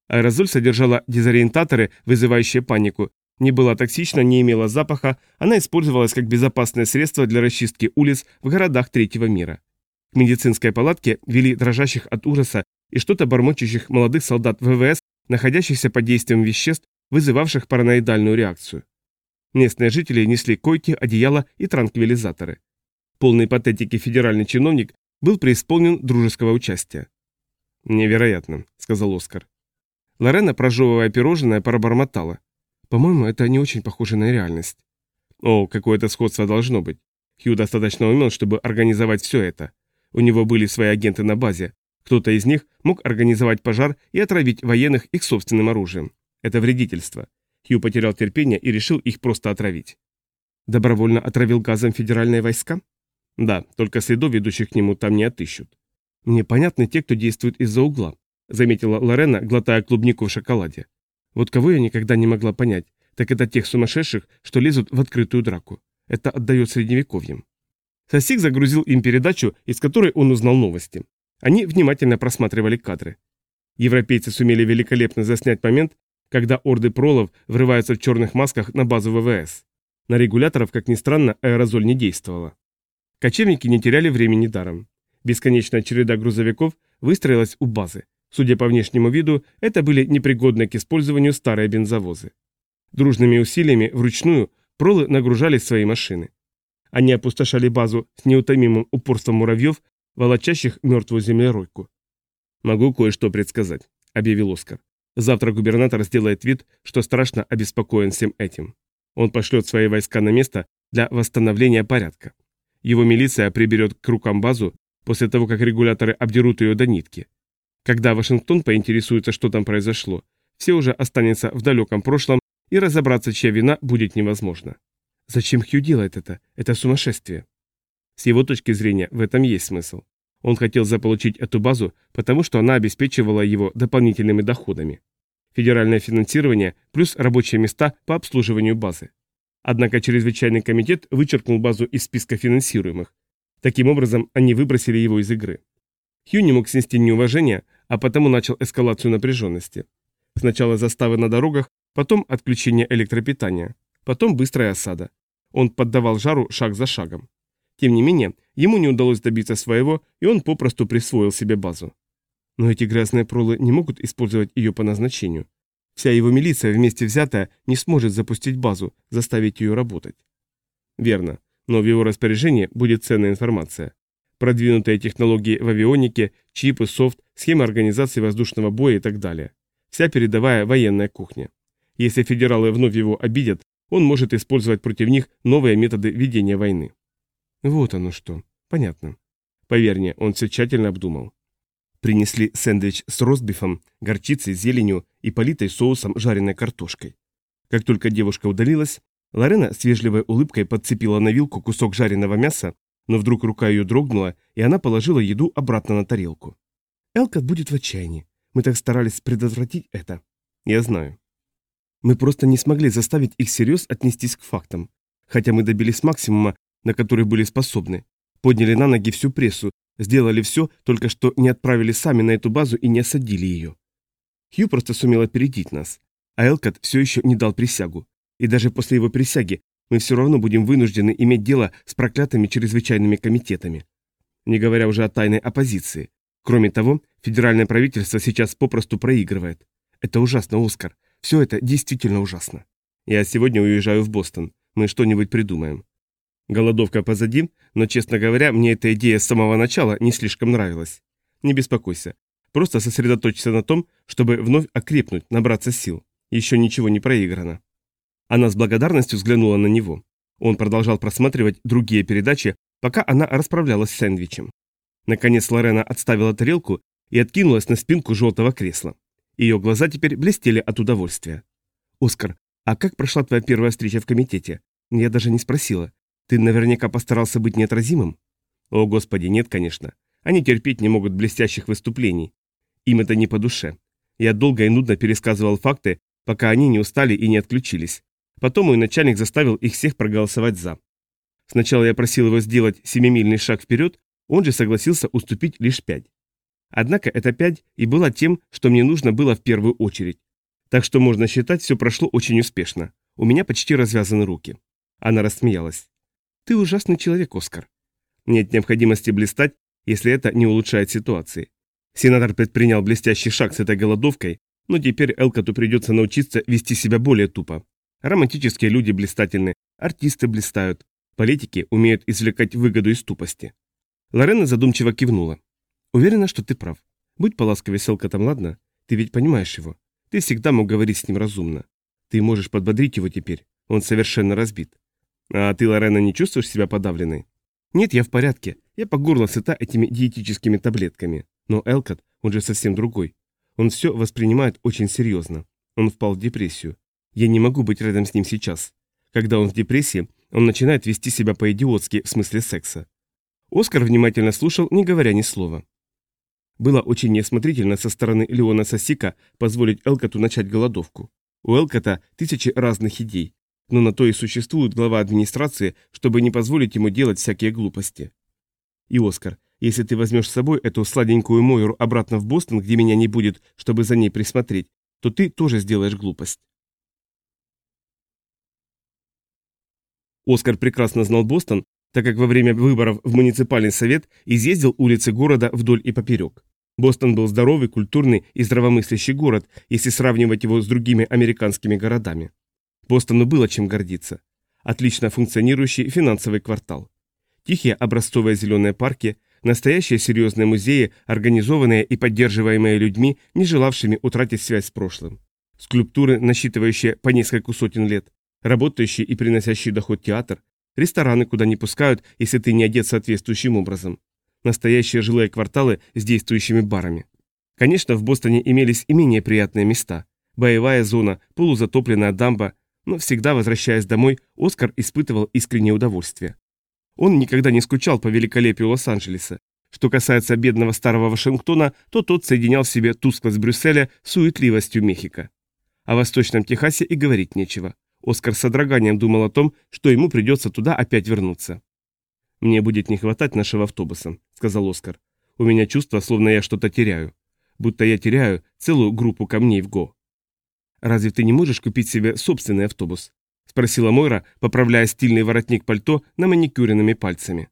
Аэрозоль содержала дезориентаторы, вызывающие панику, не была токсична, не имела запаха, она использовалась как безопасное средство для расчистки улиц в городах третьего мира. К медицинской палатке вели дрожащих от ужаса и что-то бормочущих молодых солдат ВВС, находящихся под действием веществ, вызывавших параноидальную реакцию. Местные жители несли койки, одеяла и транквилизаторы. Полный патетики федеральный чиновник был преисполнен дружеского участия. «Невероятно», — сказал Оскар. Лорена, прожевывая пирожное, пробормотала. «По-моему, это не очень похоже на реальность». «О, какое-то сходство должно быть. Хью достаточно умен, чтобы организовать все это. У него были свои агенты на базе. Кто-то из них мог организовать пожар и отравить военных их собственным оружием. Это вредительство. Хью потерял терпение и решил их просто отравить. Добровольно отравил газом федеральные войска? Да, только следов, ведущих к нему, там не отыщут. Мне понятны те, кто действует из-за угла, заметила Лорена, глотая клубнику в шоколаде. Вот кого я никогда не могла понять, так это тех сумасшедших, что лезут в открытую драку. Это отдает средневековьем. Сосик загрузил им передачу, из которой он узнал новости. Они внимательно просматривали кадры. Европейцы сумели великолепно заснять момент, когда орды пролов врываются в черных масках на базу ВВС. На регуляторов, как ни странно, аэрозоль не действовала. Кочевники не теряли времени даром. Бесконечная череда грузовиков выстроилась у базы. Судя по внешнему виду, это были непригодные к использованию старые бензовозы. Дружными усилиями, вручную, пролы нагружали свои машины. Они опустошали базу с неутомимым упорством муравьев, волочащих мертвую землеройку. «Могу кое-что предсказать», — объявил Оскар. «Завтра губернатор сделает вид, что страшно обеспокоен всем этим. Он пошлет свои войска на место для восстановления порядка. Его милиция приберет к рукам базу после того, как регуляторы обдерут ее до нитки. Когда Вашингтон поинтересуется, что там произошло, все уже останется в далеком прошлом, и разобраться, чья вина, будет невозможно. Зачем Хью делает это? Это сумасшествие. С его точки зрения, в этом есть смысл. Он хотел заполучить эту базу, потому что она обеспечивала его дополнительными доходами. Федеральное финансирование плюс рабочие места по обслуживанию базы. Однако чрезвычайный комитет вычеркнул базу из списка финансируемых. Таким образом, они выбросили его из игры. Хью не мог снести неуважения, а потому начал эскалацию напряженности. Сначала заставы на дорогах, потом отключение электропитания. Потом быстрая осада. Он поддавал жару шаг за шагом. Тем не менее, ему не удалось добиться своего, и он попросту присвоил себе базу. Но эти грязные пролы не могут использовать ее по назначению. Вся его милиция вместе взятая не сможет запустить базу, заставить ее работать. Верно, но в его распоряжении будет ценная информация. Продвинутые технологии в авионике, чипы, софт, схемы организации воздушного боя и так далее. Вся передовая военная кухня. Если федералы вновь его обидят, он может использовать против них новые методы ведения войны. Вот оно что. Понятно. Поверь он все тщательно обдумал. Принесли сэндвич с ростбифом, горчицей, зеленью и политой соусом жареной картошкой. Как только девушка удалилась, Лорена с вежливой улыбкой подцепила на вилку кусок жареного мяса, но вдруг рука ее дрогнула, и она положила еду обратно на тарелку. Элка будет в отчаянии. Мы так старались предотвратить это. Я знаю. Мы просто не смогли заставить их всерьез отнестись к фактам. Хотя мы добились максимума, на который были способны. Подняли на ноги всю прессу, сделали все, только что не отправили сами на эту базу и не осадили ее. Хью просто сумел опередить нас. А Элкот все еще не дал присягу. И даже после его присяги мы все равно будем вынуждены иметь дело с проклятыми чрезвычайными комитетами. Не говоря уже о тайной оппозиции. Кроме того, федеральное правительство сейчас попросту проигрывает. Это ужасно, Оскар. Все это действительно ужасно. Я сегодня уезжаю в Бостон. Мы что-нибудь придумаем. Голодовка позади, но, честно говоря, мне эта идея с самого начала не слишком нравилась. Не беспокойся. Просто сосредоточься на том, чтобы вновь окрепнуть, набраться сил. Еще ничего не проиграно. Она с благодарностью взглянула на него. Он продолжал просматривать другие передачи, пока она расправлялась с сэндвичем. Наконец Лорена отставила тарелку и откинулась на спинку желтого кресла. Ее глаза теперь блестели от удовольствия. «Оскар, а как прошла твоя первая встреча в комитете? Я даже не спросила. Ты наверняка постарался быть неотразимым?» «О, господи, нет, конечно. Они терпеть не могут блестящих выступлений. Им это не по душе. Я долго и нудно пересказывал факты, пока они не устали и не отключились. Потом мой начальник заставил их всех проголосовать «за». Сначала я просил его сделать семимильный шаг вперед, он же согласился уступить лишь пять. Однако эта пять и была тем, что мне нужно было в первую очередь. Так что можно считать, все прошло очень успешно. У меня почти развязаны руки. Она рассмеялась. Ты ужасный человек, Оскар. Нет необходимости блистать, если это не улучшает ситуации. Сенатор предпринял блестящий шаг с этой голодовкой, но теперь Элкоту придется научиться вести себя более тупо. Романтические люди блистательны, артисты блистают, политики умеют извлекать выгоду из тупости. Лорена задумчиво кивнула. Уверена, что ты прав. Будь поласковее с Элкотом, ладно? Ты ведь понимаешь его. Ты всегда мог говорить с ним разумно. Ты можешь подбодрить его теперь. Он совершенно разбит. А ты, Лорена, не чувствуешь себя подавленной? Нет, я в порядке. Я по горло сыта этими диетическими таблетками. Но Элкот, он же совсем другой. Он все воспринимает очень серьезно. Он впал в депрессию. Я не могу быть рядом с ним сейчас. Когда он в депрессии, он начинает вести себя по-идиотски в смысле секса. Оскар внимательно слушал, не говоря ни слова. Было очень неосмотрительно со стороны Леона Сосика позволить Элкоту начать голодовку. У Элкота тысячи разных идей, но на то и существует глава администрации, чтобы не позволить ему делать всякие глупости. И Оскар, если ты возьмешь с собой эту сладенькую Мойру обратно в Бостон, где меня не будет, чтобы за ней присмотреть, то ты тоже сделаешь глупость. Оскар прекрасно знал Бостон, так как во время выборов в муниципальный совет изъездил улицы города вдоль и поперек. Бостон был здоровый, культурный и здравомыслящий город, если сравнивать его с другими американскими городами. Бостону было чем гордиться. Отлично функционирующий финансовый квартал. Тихие образцовые зеленые парки, настоящие серьезные музеи, организованные и поддерживаемые людьми, не желавшими утратить связь с прошлым. Скульптуры, насчитывающие по несколько сотен лет, работающий и приносящий доход театр, рестораны, куда не пускают, если ты не одет соответствующим образом, настоящие жилые кварталы с действующими барами. Конечно, в Бостоне имелись и менее приятные места. Боевая зона, полузатопленная дамба, но всегда, возвращаясь домой, Оскар испытывал искреннее удовольствие. Он никогда не скучал по великолепию Лос-Анджелеса. Что касается бедного старого Вашингтона, то тот соединял в себе тусклость Брюсселя с суетливостью Мехико. О Восточном Техасе и говорить нечего. Оскар с содроганием думал о том, что ему придется туда опять вернуться. «Мне будет не хватать нашего автобуса», — сказал Оскар. «У меня чувство, словно я что-то теряю. Будто я теряю целую группу камней в Го». «Разве ты не можешь купить себе собственный автобус?» — спросила Мойра, поправляя стильный воротник пальто на маникюренными пальцами.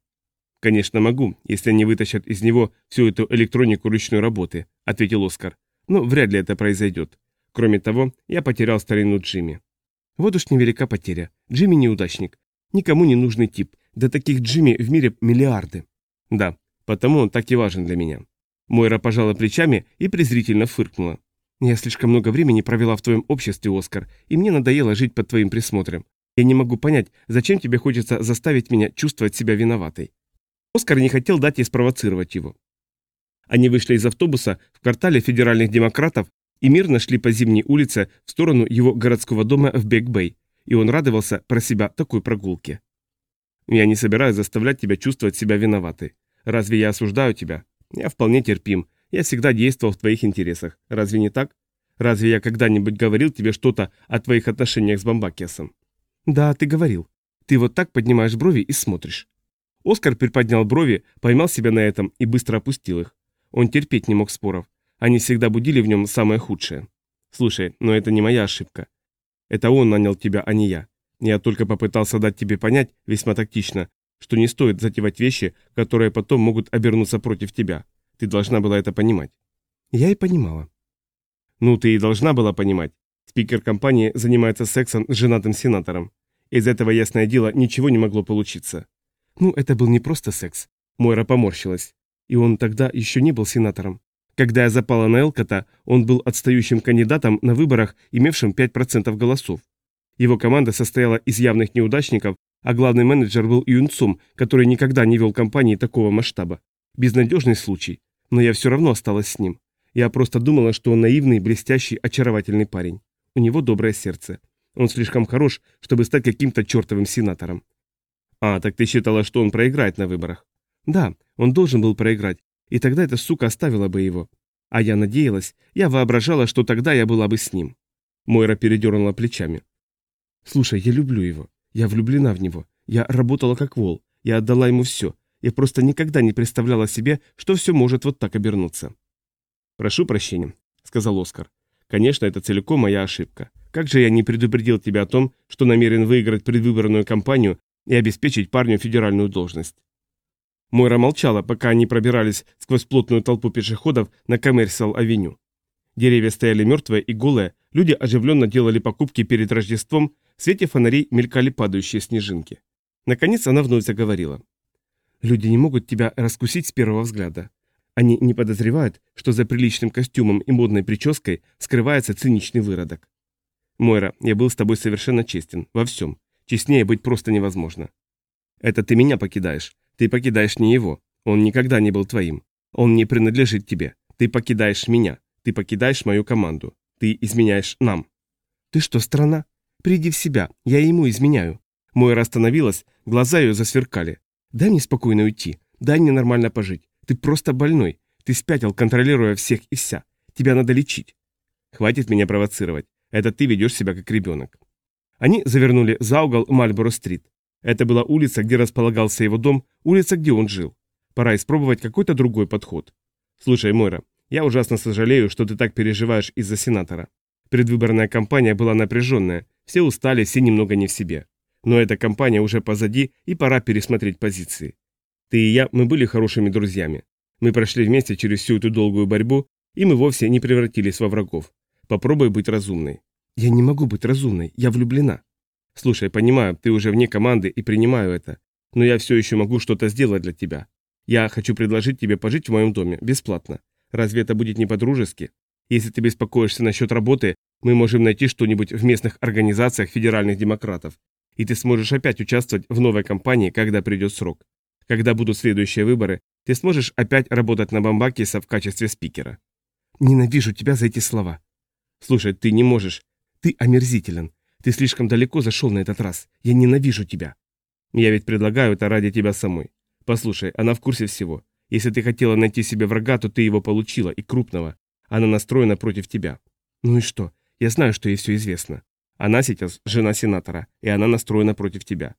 «Конечно могу, если они вытащат из него всю эту электронику ручной работы», — ответил Оскар. «Но вряд ли это произойдет. Кроме того, я потерял старину Джимми». «Вот уж невелика потеря. Джимми неудачник. Никому не нужный тип. Да таких Джимми в мире миллиарды». «Да, потому он так и важен для меня». Мойра пожала плечами и презрительно фыркнула. Я слишком много времени провела в твоем обществе, Оскар, и мне надоело жить под твоим присмотром. Я не могу понять, зачем тебе хочется заставить меня чувствовать себя виноватой. Оскар не хотел дать ей спровоцировать его. Они вышли из автобуса в квартале федеральных демократов и мирно шли по зимней улице в сторону его городского дома в Бек-Бэй, и он радовался про себя такой прогулке. «Я не собираюсь заставлять тебя чувствовать себя виноватой. Разве я осуждаю тебя? Я вполне терпим, я всегда действовал в твоих интересах. Разве не так? Разве я когда-нибудь говорил тебе что-то о твоих отношениях с Бамбакесом? Да, ты говорил. Ты вот так поднимаешь брови и смотришь. Оскар приподнял брови, поймал себя на этом и быстро опустил их. Он терпеть не мог споров. Они всегда будили в нем самое худшее. Слушай, но это не моя ошибка. Это он нанял тебя, а не я. Я только попытался дать тебе понять, весьма тактично, что не стоит затевать вещи, которые потом могут обернуться против тебя. Ты должна была это понимать. Я и понимала. Ну, ты и должна была понимать. Спикер компании занимается сексом с женатым сенатором. Из этого, ясное дело, ничего не могло получиться. Ну, это был не просто секс. Мойра поморщилась. И он тогда еще не был сенатором. Когда я запала на Элкота, он был отстающим кандидатом на выборах, имевшим 5% голосов. Его команда состояла из явных неудачников, а главный менеджер был юнцом, который никогда не вел компании такого масштаба. Безнадежный случай но я все равно осталась с ним. Я просто думала, что он наивный, блестящий, очаровательный парень. У него доброе сердце. Он слишком хорош, чтобы стать каким-то чертовым сенатором. А, так ты считала, что он проиграет на выборах? Да, он должен был проиграть, и тогда эта сука оставила бы его. А я надеялась, я воображала, что тогда я была бы с ним. Мойра передернула плечами. Слушай, я люблю его. Я влюблена в него. Я работала как вол. Я отдала ему все. Я просто никогда не представляла себе, что все может вот так обернуться. «Прошу прощения», — сказал Оскар. «Конечно, это целиком моя ошибка. Как же я не предупредил тебя о том, что намерен выиграть предвыборную кампанию и обеспечить парню федеральную должность?» Мойра молчала, пока они пробирались сквозь плотную толпу пешеходов на Коммерсиал-авеню. Деревья стояли мертвые и голые, люди оживленно делали покупки перед Рождеством, в свете фонарей мелькали падающие снежинки. Наконец она вновь заговорила. «Люди не могут тебя раскусить с первого взгляда. Они не подозревают, что за приличным костюмом и модной прической скрывается циничный выродок. Мойра, я был с тобой совершенно честен, во всем. Честнее быть просто невозможно. Это ты меня покидаешь, ты покидаешь не его. Он никогда не был твоим. Он не принадлежит тебе. Ты покидаешь меня. Ты покидаешь мою команду. Ты изменяешь нам. Ты что, страна? Приди в себя. Я ему изменяю. Мойра остановилась, глаза ее засверкали. Дай мне спокойно уйти. Дай мне нормально пожить. Ты просто больной. Ты спятил, контролируя всех и вся. Тебя надо лечить. Хватит меня провоцировать. Это ты ведешь себя как ребенок. Они завернули за угол Мальборо-стрит. Это была улица, где располагался его дом, улица, где он жил. Пора испробовать какой-то другой подход. Слушай, Мойра, я ужасно сожалею, что ты так переживаешь из-за сенатора. Предвыборная кампания была напряженная, все устали, все немного не в себе. Но эта кампания уже позади, и пора пересмотреть позиции. Ты и я, мы были хорошими друзьями. Мы прошли вместе через всю эту долгую борьбу, и мы вовсе не превратились во врагов. Попробуй быть разумной. Я не могу быть разумной, я влюблена. Слушай, понимаю, ты уже вне команды и принимаю это. Но я все еще могу что-то сделать для тебя. Я хочу предложить тебе пожить в моем доме, бесплатно. Разве это будет не по-дружески? Если ты беспокоишься насчет работы, мы можем найти что-нибудь в местных организациях федеральных демократов. И ты сможешь опять участвовать в новой кампании, когда придет срок. Когда будут следующие выборы, ты сможешь опять работать на Бамбакиса в качестве спикера. Ненавижу тебя за эти слова. Слушай, ты не можешь. Ты омерзителен. Ты слишком далеко зашел на этот раз. Я ненавижу тебя. Я ведь предлагаю это ради тебя самой. Послушай, она в курсе всего. Если ты хотела найти себе врага, то ты его получила, и крупного. Она настроена против тебя. Ну и что? Я знаю, что ей все известно. Она сейчас жена сенатора, и она настроена против тебя.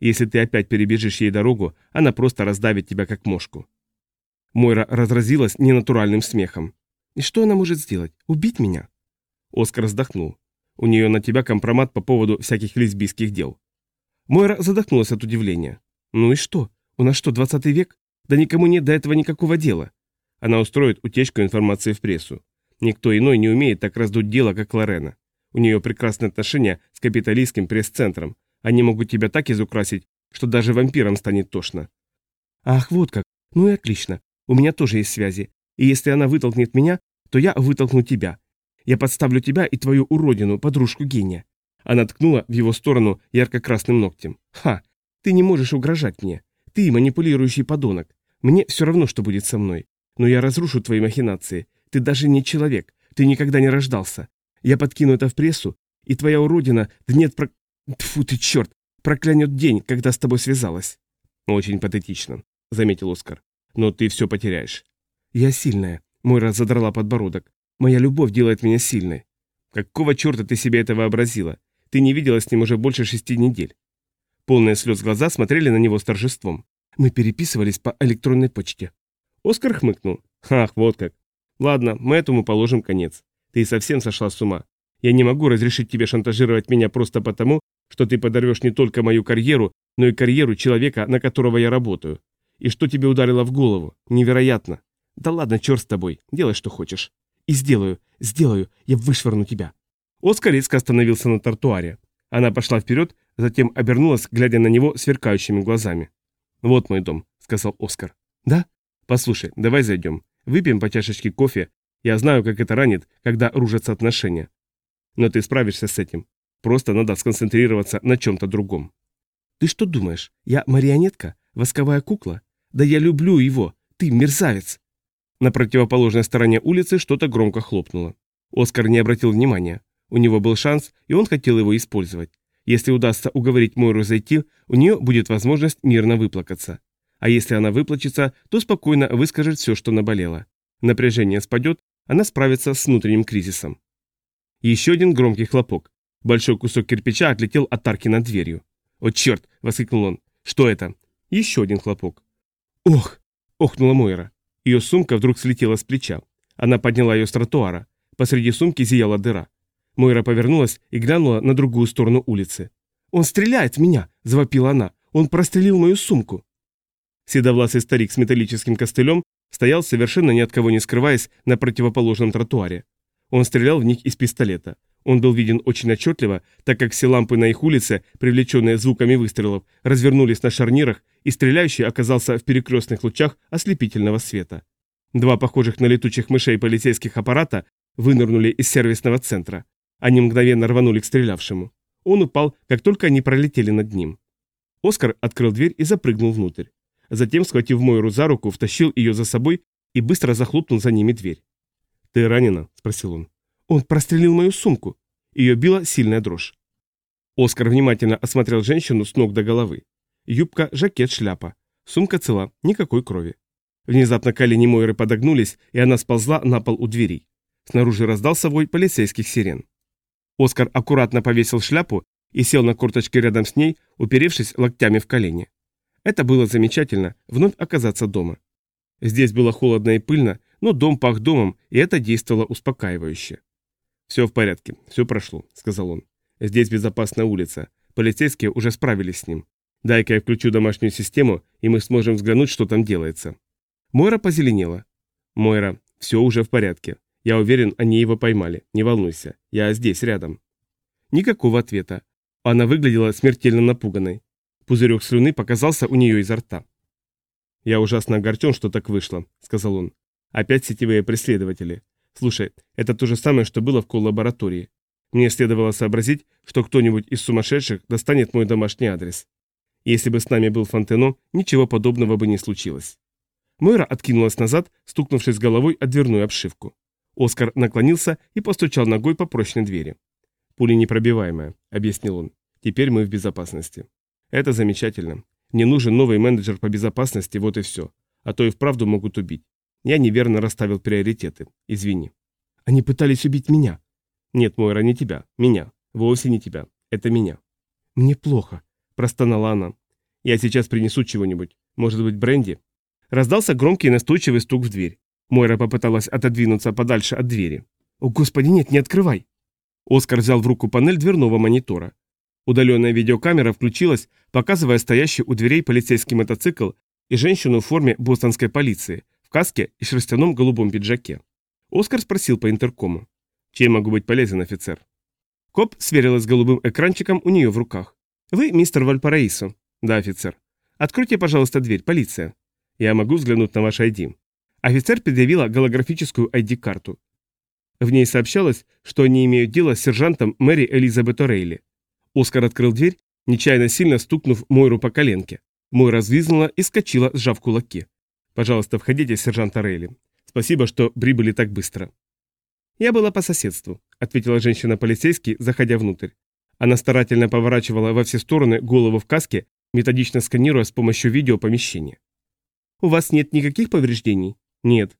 Если ты опять перебежишь ей дорогу, она просто раздавит тебя как мошку. Мойра разразилась ненатуральным смехом. И что она может сделать? Убить меня? Оскар вздохнул. У нее на тебя компромат по поводу всяких лесбийских дел. Мойра задохнулась от удивления. Ну и что? У нас что, 20 век? Да никому нет до этого никакого дела. Она устроит утечку информации в прессу. Никто иной не умеет так раздуть дело, как Лорена. У нее прекрасные отношения с капиталистским пресс-центром. Они могут тебя так изукрасить, что даже вампирам станет тошно. Ах, вот как. Ну и отлично. У меня тоже есть связи. И если она вытолкнет меня, то я вытолкну тебя. Я подставлю тебя и твою уродину, подружку гения». Она ткнула в его сторону ярко-красным ногтем. «Ха! Ты не можешь угрожать мне. Ты манипулирующий подонок. Мне все равно, что будет со мной. Но я разрушу твои махинации. Ты даже не человек. Ты никогда не рождался. Я подкину это в прессу, и твоя уродина, да нет про... Тьфу ты черт, проклянет день, когда с тобой связалась. Очень патетично, заметил Оскар. Но ты все потеряешь. Я сильная. Мойра задрала подбородок. Моя любовь делает меня сильной. Какого черта ты себе это вообразила? Ты не видела с ним уже больше шести недель. Полные слез глаза смотрели на него с торжеством. Мы переписывались по электронной почте. Оскар хмыкнул. Ах, вот как. Ладно, мы этому положим конец. Ты совсем сошла с ума. Я не могу разрешить тебе шантажировать меня просто потому, что ты подорвешь не только мою карьеру, но и карьеру человека, на которого я работаю. И что тебе ударило в голову? Невероятно. Да ладно, черт с тобой, делай, что хочешь. И сделаю, сделаю, я вышвырну тебя». Оскар резко остановился на тротуаре. Она пошла вперед, затем обернулась, глядя на него сверкающими глазами. «Вот мой дом», — сказал Оскар. «Да? Послушай, давай зайдем. Выпьем по чашечке кофе. Я знаю, как это ранит, когда ружатся отношения. Но ты справишься с этим. Просто надо сконцентрироваться на чем-то другом». «Ты что думаешь, я марионетка? Восковая кукла? Да я люблю его! Ты мерзавец!» На противоположной стороне улицы что-то громко хлопнуло. Оскар не обратил внимания. У него был шанс, и он хотел его использовать. Если удастся уговорить Мойру зайти, у нее будет возможность мирно выплакаться. А если она выплачется, то спокойно выскажет все, что наболело. Напряжение спадет, она справится с внутренним кризисом. Еще один громкий хлопок. Большой кусок кирпича отлетел от арки над дверью. «О, черт!» — воскликнул он. «Что это?» Еще один хлопок. «Ох!» — охнула Мойра. Ее сумка вдруг слетела с плеча. Она подняла ее с тротуара. Посреди сумки зияла дыра. Мойра повернулась и глянула на другую сторону улицы. «Он стреляет в меня!» – завопила она. «Он прострелил мою сумку!» Седовласый старик с металлическим костылем стоял, совершенно ни от кого не скрываясь, на противоположном тротуаре. Он стрелял в них из пистолета. Он был виден очень отчетливо, так как все лампы на их улице, привлеченные звуками выстрелов, развернулись на шарнирах, и стреляющий оказался в перекрестных лучах ослепительного света. Два похожих на летучих мышей полицейских аппарата вынырнули из сервисного центра. Они мгновенно рванули к стрелявшему. Он упал, как только они пролетели над ним. Оскар открыл дверь и запрыгнул внутрь. Затем, схватив Мойру за руку, втащил ее за собой и быстро захлопнул за ними дверь. «Ты ранена?» – спросил он. «Он прострелил мою сумку». Ее била сильная дрожь. Оскар внимательно осмотрел женщину с ног до головы. Юбка, жакет, шляпа. Сумка цела, никакой крови. Внезапно колени Мойры подогнулись, и она сползла на пол у дверей. Снаружи раздался вой полицейских сирен. Оскар аккуратно повесил шляпу и сел на корточке рядом с ней, уперевшись локтями в колени. Это было замечательно, вновь оказаться дома. Здесь было холодно и пыльно, но дом пах домом, и это действовало успокаивающе. «Все в порядке, все прошло», — сказал он. «Здесь безопасная улица. Полицейские уже справились с ним. Дай-ка я включу домашнюю систему, и мы сможем взглянуть, что там делается». Мойра позеленела. «Мойра, все уже в порядке. Я уверен, они его поймали. Не волнуйся. Я здесь, рядом». Никакого ответа. Она выглядела смертельно напуганной. Пузырек слюны показался у нее изо рта. «Я ужасно огорчен, что так вышло», — сказал он. «Опять сетевые преследователи. Слушай, это то же самое, что было в коллаборатории. Мне следовало сообразить, что кто-нибудь из сумасшедших достанет мой домашний адрес. Если бы с нами был Фонтено, ничего подобного бы не случилось». Мойра откинулась назад, стукнувшись головой о дверную обшивку. Оскар наклонился и постучал ногой по прочной двери. «Пуля непробиваемая», — объяснил он. «Теперь мы в безопасности». «Это замечательно. Мне нужен новый менеджер по безопасности, вот и все. А то и вправду могут убить. Я неверно расставил приоритеты. Извини». «Они пытались убить меня». «Нет, Мойра, не тебя. Меня. Вовсе не тебя. Это меня». «Мне плохо», — простонала она. «Я сейчас принесу чего-нибудь. Может быть, бренди?» Раздался громкий настойчивый стук в дверь. Мойра попыталась отодвинуться подальше от двери. «О, господи, нет, не открывай!» Оскар взял в руку панель дверного монитора. Удаленная видеокамера включилась, показывая стоящий у дверей полицейский мотоцикл и женщину в форме бостонской полиции, в каске и шерстяном голубом пиджаке. Оскар спросил по интеркому. «Чем могу быть полезен, офицер?» Коп сверилась с голубым экранчиком у нее в руках. «Вы мистер Вальпараисо?» «Да, офицер». «Откройте, пожалуйста, дверь, полиция». «Я могу взглянуть на ваш ID?» Офицер предъявила голографическую ID-карту. В ней сообщалось, что они имеют дело с сержантом Мэри Элизабет Орейли. Оскар открыл дверь, нечаянно сильно стукнув Мойру по коленке. Мойра взвизгнула и скочила, сжав кулаки. «Пожалуйста, входите, сержант Орейли. Спасибо, что прибыли так быстро». «Я была по соседству», — ответила женщина-полицейский, заходя внутрь. Она старательно поворачивала во все стороны голову в каске, методично сканируя с помощью видео помещение. «У вас нет никаких повреждений?» «Нет».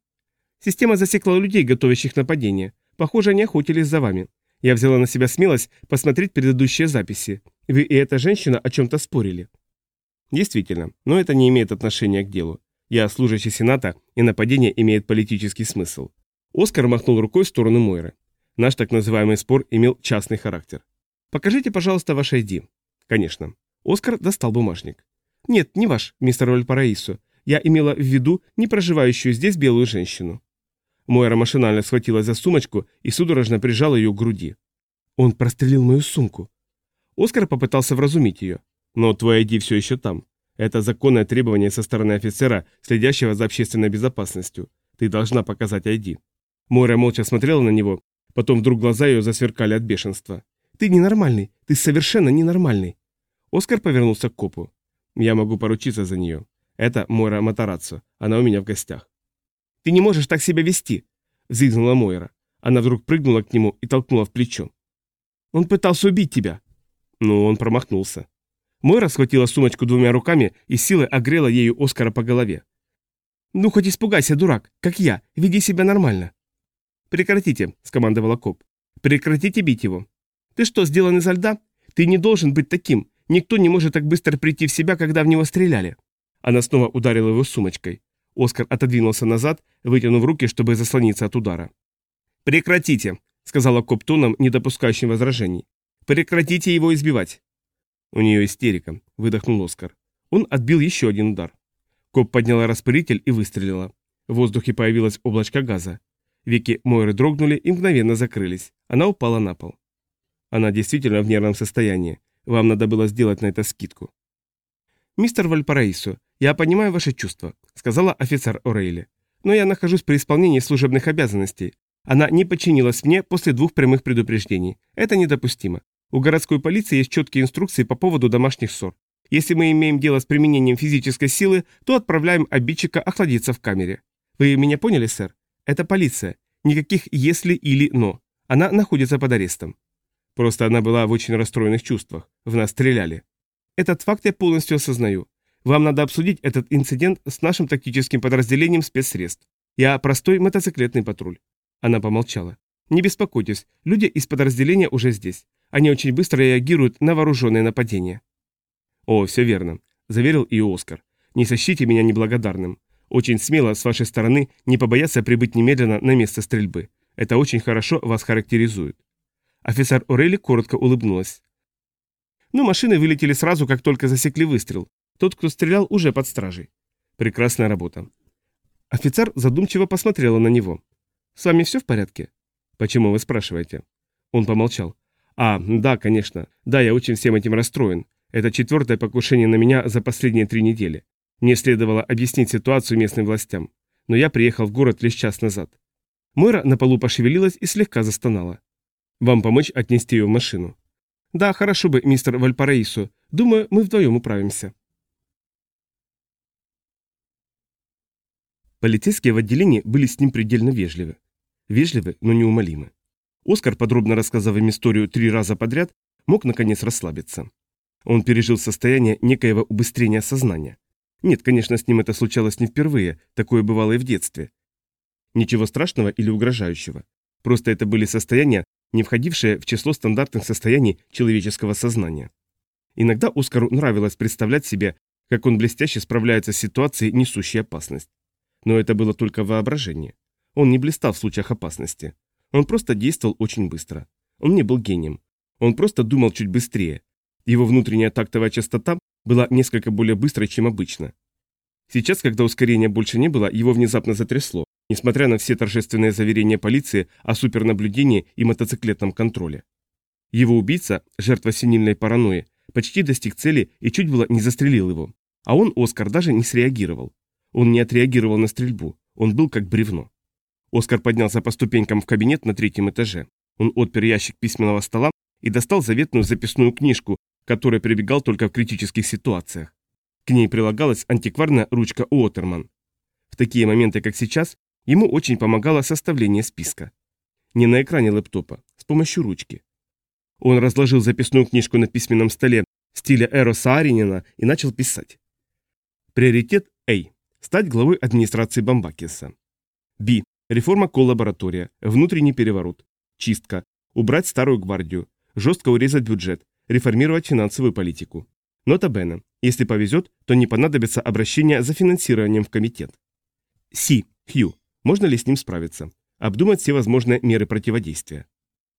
«Система засекла людей, готовящих нападение. Похоже, они охотились за вами. Я взяла на себя смелость посмотреть предыдущие записи. Вы и эта женщина о чем-то спорили». «Действительно, но это не имеет отношения к делу. Я служащий Сената, и нападение имеет политический смысл». Оскар махнул рукой в сторону Мойры. Наш так называемый спор имел частный характер. «Покажите, пожалуйста, ваш ID». «Конечно». Оскар достал бумажник. «Нет, не ваш, мистер Вальпараисо. Я имела в виду не проживающую здесь белую женщину. Мойра машинально схватила за сумочку и судорожно прижала ее к груди. Он прострелил мою сумку. Оскар попытался вразумить ее. Но твой ID все еще там. Это законное требование со стороны офицера, следящего за общественной безопасностью. Ты должна показать ID. Мойра молча смотрела на него, потом вдруг глаза ее засверкали от бешенства. «Ты ненормальный, ты совершенно ненормальный». Оскар повернулся к копу. «Я могу поручиться за нее. Это Мойра Матараццо. Она у меня в гостях. «Ты не можешь так себя вести!» – взвизгнула Мойра. Она вдруг прыгнула к нему и толкнула в плечо. «Он пытался убить тебя!» Ну, он промахнулся. Мойра схватила сумочку двумя руками и силой огрела ею Оскара по голове. «Ну, хоть испугайся, дурак, как я, веди себя нормально!» «Прекратите», — скомандовала коп. «Прекратите бить его». «Ты что, сделан изо льда? Ты не должен быть таким. Никто не может так быстро прийти в себя, когда в него стреляли». Она снова ударила его сумочкой. Оскар отодвинулся назад, вытянув руки, чтобы заслониться от удара. «Прекратите», — сказала коп тоном, не допускающим возражений. «Прекратите его избивать». «У нее истерика», — выдохнул Оскар. Он отбил еще один удар. Коп подняла распылитель и выстрелила. В воздухе появилось облачко газа. Веки Мойры дрогнули и мгновенно закрылись. Она упала на пол. Она действительно в нервном состоянии. Вам надо было сделать на это скидку. «Мистер Вальпараисо, я понимаю ваши чувства», — сказала офицер Орейли. «Но я нахожусь при исполнении служебных обязанностей. Она не подчинилась мне после двух прямых предупреждений. Это недопустимо. У городской полиции есть четкие инструкции по поводу домашних ссор. Если мы имеем дело с применением физической силы, то отправляем обидчика охладиться в камере. Вы меня поняли, сэр? Это полиция. Никаких «если» или «но». Она находится под арестом. Просто она была в очень расстроенных чувствах. В нас стреляли. Этот факт я полностью осознаю. Вам надо обсудить этот инцидент с нашим тактическим подразделением спецсредств. Я простой мотоциклетный патруль. Она помолчала. Не беспокойтесь, люди из подразделения уже здесь. Они очень быстро реагируют на вооруженные нападения. «О, все верно», – заверил и Оскар. «Не сочтите меня неблагодарным. Очень смело с вашей стороны не побояться прибыть немедленно на место стрельбы. Это очень хорошо вас характеризует». Офицер Орели коротко улыбнулась. «Ну, машины вылетели сразу, как только засекли выстрел. Тот, кто стрелял, уже под стражей. Прекрасная работа». Офицер задумчиво посмотрела на него. «С вами все в порядке?» «Почему вы спрашиваете?» Он помолчал. «А, да, конечно. Да, я очень всем этим расстроен. Это четвертое покушение на меня за последние три недели. Мне следовало объяснить ситуацию местным властям. Но я приехал в город лишь час назад. Мойра на полу пошевелилась и слегка застонала. «Вам помочь отнести ее в машину?» «Да, хорошо бы, мистер Вальпараисо. Думаю, мы вдвоем управимся». Полицейские в отделении были с ним предельно вежливы. Вежливы, но неумолимы. Оскар, подробно рассказав им историю три раза подряд, мог наконец расслабиться. Он пережил состояние некоего убыстрения сознания. Нет, конечно, с ним это случалось не впервые, такое бывало и в детстве. Ничего страшного или угрожающего. Просто это были состояния, не входившие в число стандартных состояний человеческого сознания. Иногда Оскару нравилось представлять себе, как он блестяще справляется с ситуацией, несущей опасность. Но это было только воображение. Он не блистал в случаях опасности. Он просто действовал очень быстро. Он не был гением. Он просто думал чуть быстрее, его внутренняя тактовая частота была несколько более быстрой, чем обычно. Сейчас, когда ускорения больше не было, его внезапно затрясло, несмотря на все торжественные заверения полиции о супернаблюдении и мотоциклетном контроле. Его убийца, жертва синильной паранойи, почти достиг цели и чуть было не застрелил его. А он, Оскар, даже не среагировал. Он не отреагировал на стрельбу, он был как бревно. Оскар поднялся по ступенькам в кабинет на третьем этаже. Он отпер ящик письменного стола и достал заветную записную книжку, которой прибегал только в критических ситуациях. К ней прилагалась антикварная ручка Уотерман. В такие моменты, как сейчас, ему очень помогало составление списка. Не на экране лэптопа, с помощью ручки. Он разложил записную книжку на письменном столе в стиле Эро Сааринина и начал писать. Приоритет А. Стать главой администрации Бамбакиса. Б. Реформа коллаборатория, внутренний переворот, чистка, убрать старую гвардию, жестко урезать бюджет, реформировать финансовую политику. Нота Бена. Если повезет, то не понадобится обращение за финансированием в комитет. Си. Хью. Можно ли с ним справиться? Обдумать все возможные меры противодействия.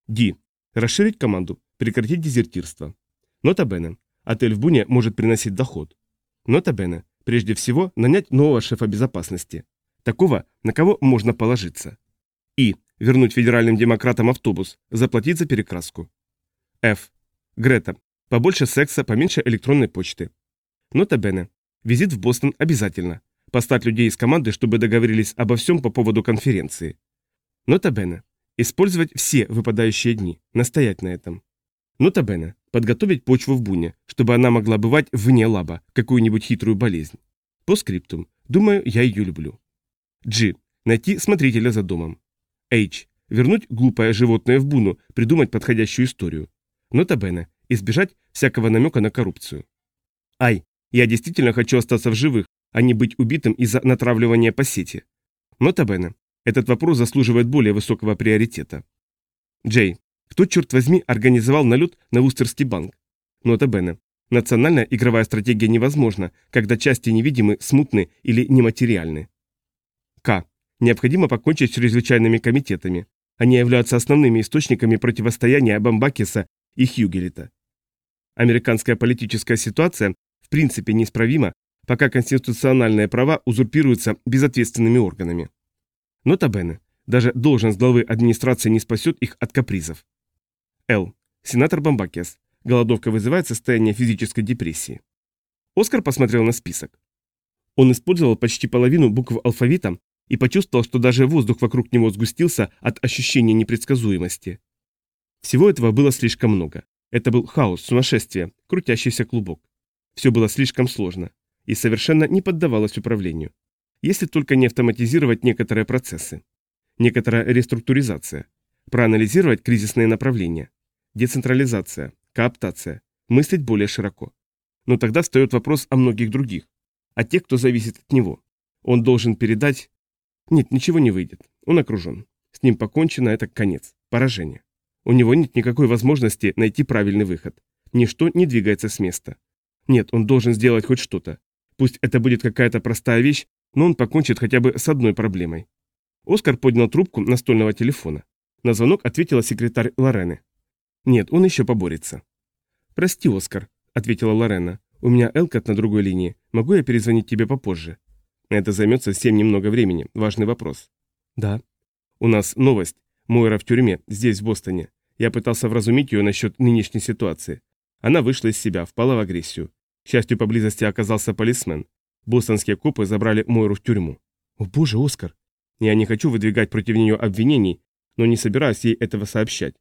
Ди. Расширить команду. Прекратить дезертирство. Нота Бена. Отель в Буне может приносить доход. Нота Бена. Прежде всего, нанять нового шефа безопасности. Такого, на кого можно положиться. И. Вернуть федеральным демократам автобус. Заплатить за перекраску. F. Грета. Побольше секса, поменьше электронной почты. Нота Бене. Визит в Бостон обязательно. Послать людей из команды, чтобы договорились обо всем по поводу конференции. Нота Бене. Использовать все выпадающие дни. Настоять на этом. Нота Бене. Подготовить почву в буне, чтобы она могла бывать вне лаба, какую-нибудь хитрую болезнь. По скриптум. Думаю, я ее люблю. G. Найти смотрителя за домом. H. Вернуть глупое животное в буну, придумать подходящую историю. Нотабене, избежать всякого намека на коррупцию. Ай, я действительно хочу остаться в живых, а не быть убитым из-за натравливания по сети. Нотабене, Этот вопрос заслуживает более высокого приоритета. Джей, кто, черт возьми, организовал налет на Вустерский банк? Нота Бене. Национальная игровая стратегия невозможна, когда части невидимы, смутны или нематериальны. К. Необходимо покончить с чрезвычайными комитетами. Они являются основными источниками противостояния Бамбакиса и Хьюгелита. Американская политическая ситуация в принципе неисправима, пока конституциональные права узурпируются безответственными органами. Нотабене, даже должность главы администрации не спасет их от капризов. Л. Сенатор Бамбакес. Голодовка вызывает состояние физической депрессии. Оскар посмотрел на список. Он использовал почти половину букв алфавита и почувствовал, что даже воздух вокруг него сгустился от ощущения непредсказуемости. Всего этого было слишком много. Это был хаос, сумасшествие, крутящийся клубок. Все было слишком сложно и совершенно не поддавалось управлению. Если только не автоматизировать некоторые процессы. Некоторая реструктуризация. Проанализировать кризисные направления. Децентрализация, кооптация. Мыслить более широко. Но тогда встает вопрос о многих других. О тех, кто зависит от него. Он должен передать... Нет, ничего не выйдет. Он окружен. С ним покончено, это конец. Поражение. У него нет никакой возможности найти правильный выход. Ничто не двигается с места. Нет, он должен сделать хоть что-то. Пусть это будет какая-то простая вещь, но он покончит хотя бы с одной проблемой. Оскар поднял трубку настольного телефона. На звонок ответила секретарь Лорены. «Нет, он еще поборется». «Прости, Оскар», — ответила Лорена. «У меня Элкот на другой линии. Могу я перезвонить тебе попозже?» «Это займет совсем немного времени. Важный вопрос». «Да». «У нас новость. Мойра в тюрьме, здесь, в Бостоне. Я пытался вразумить ее насчет нынешней ситуации. Она вышла из себя, впала в агрессию. К счастью, поблизости оказался полисмен. Бостонские копы забрали Мойру в тюрьму. «О боже, Оскар!» Я не хочу выдвигать против нее обвинений, но не собираюсь ей этого сообщать.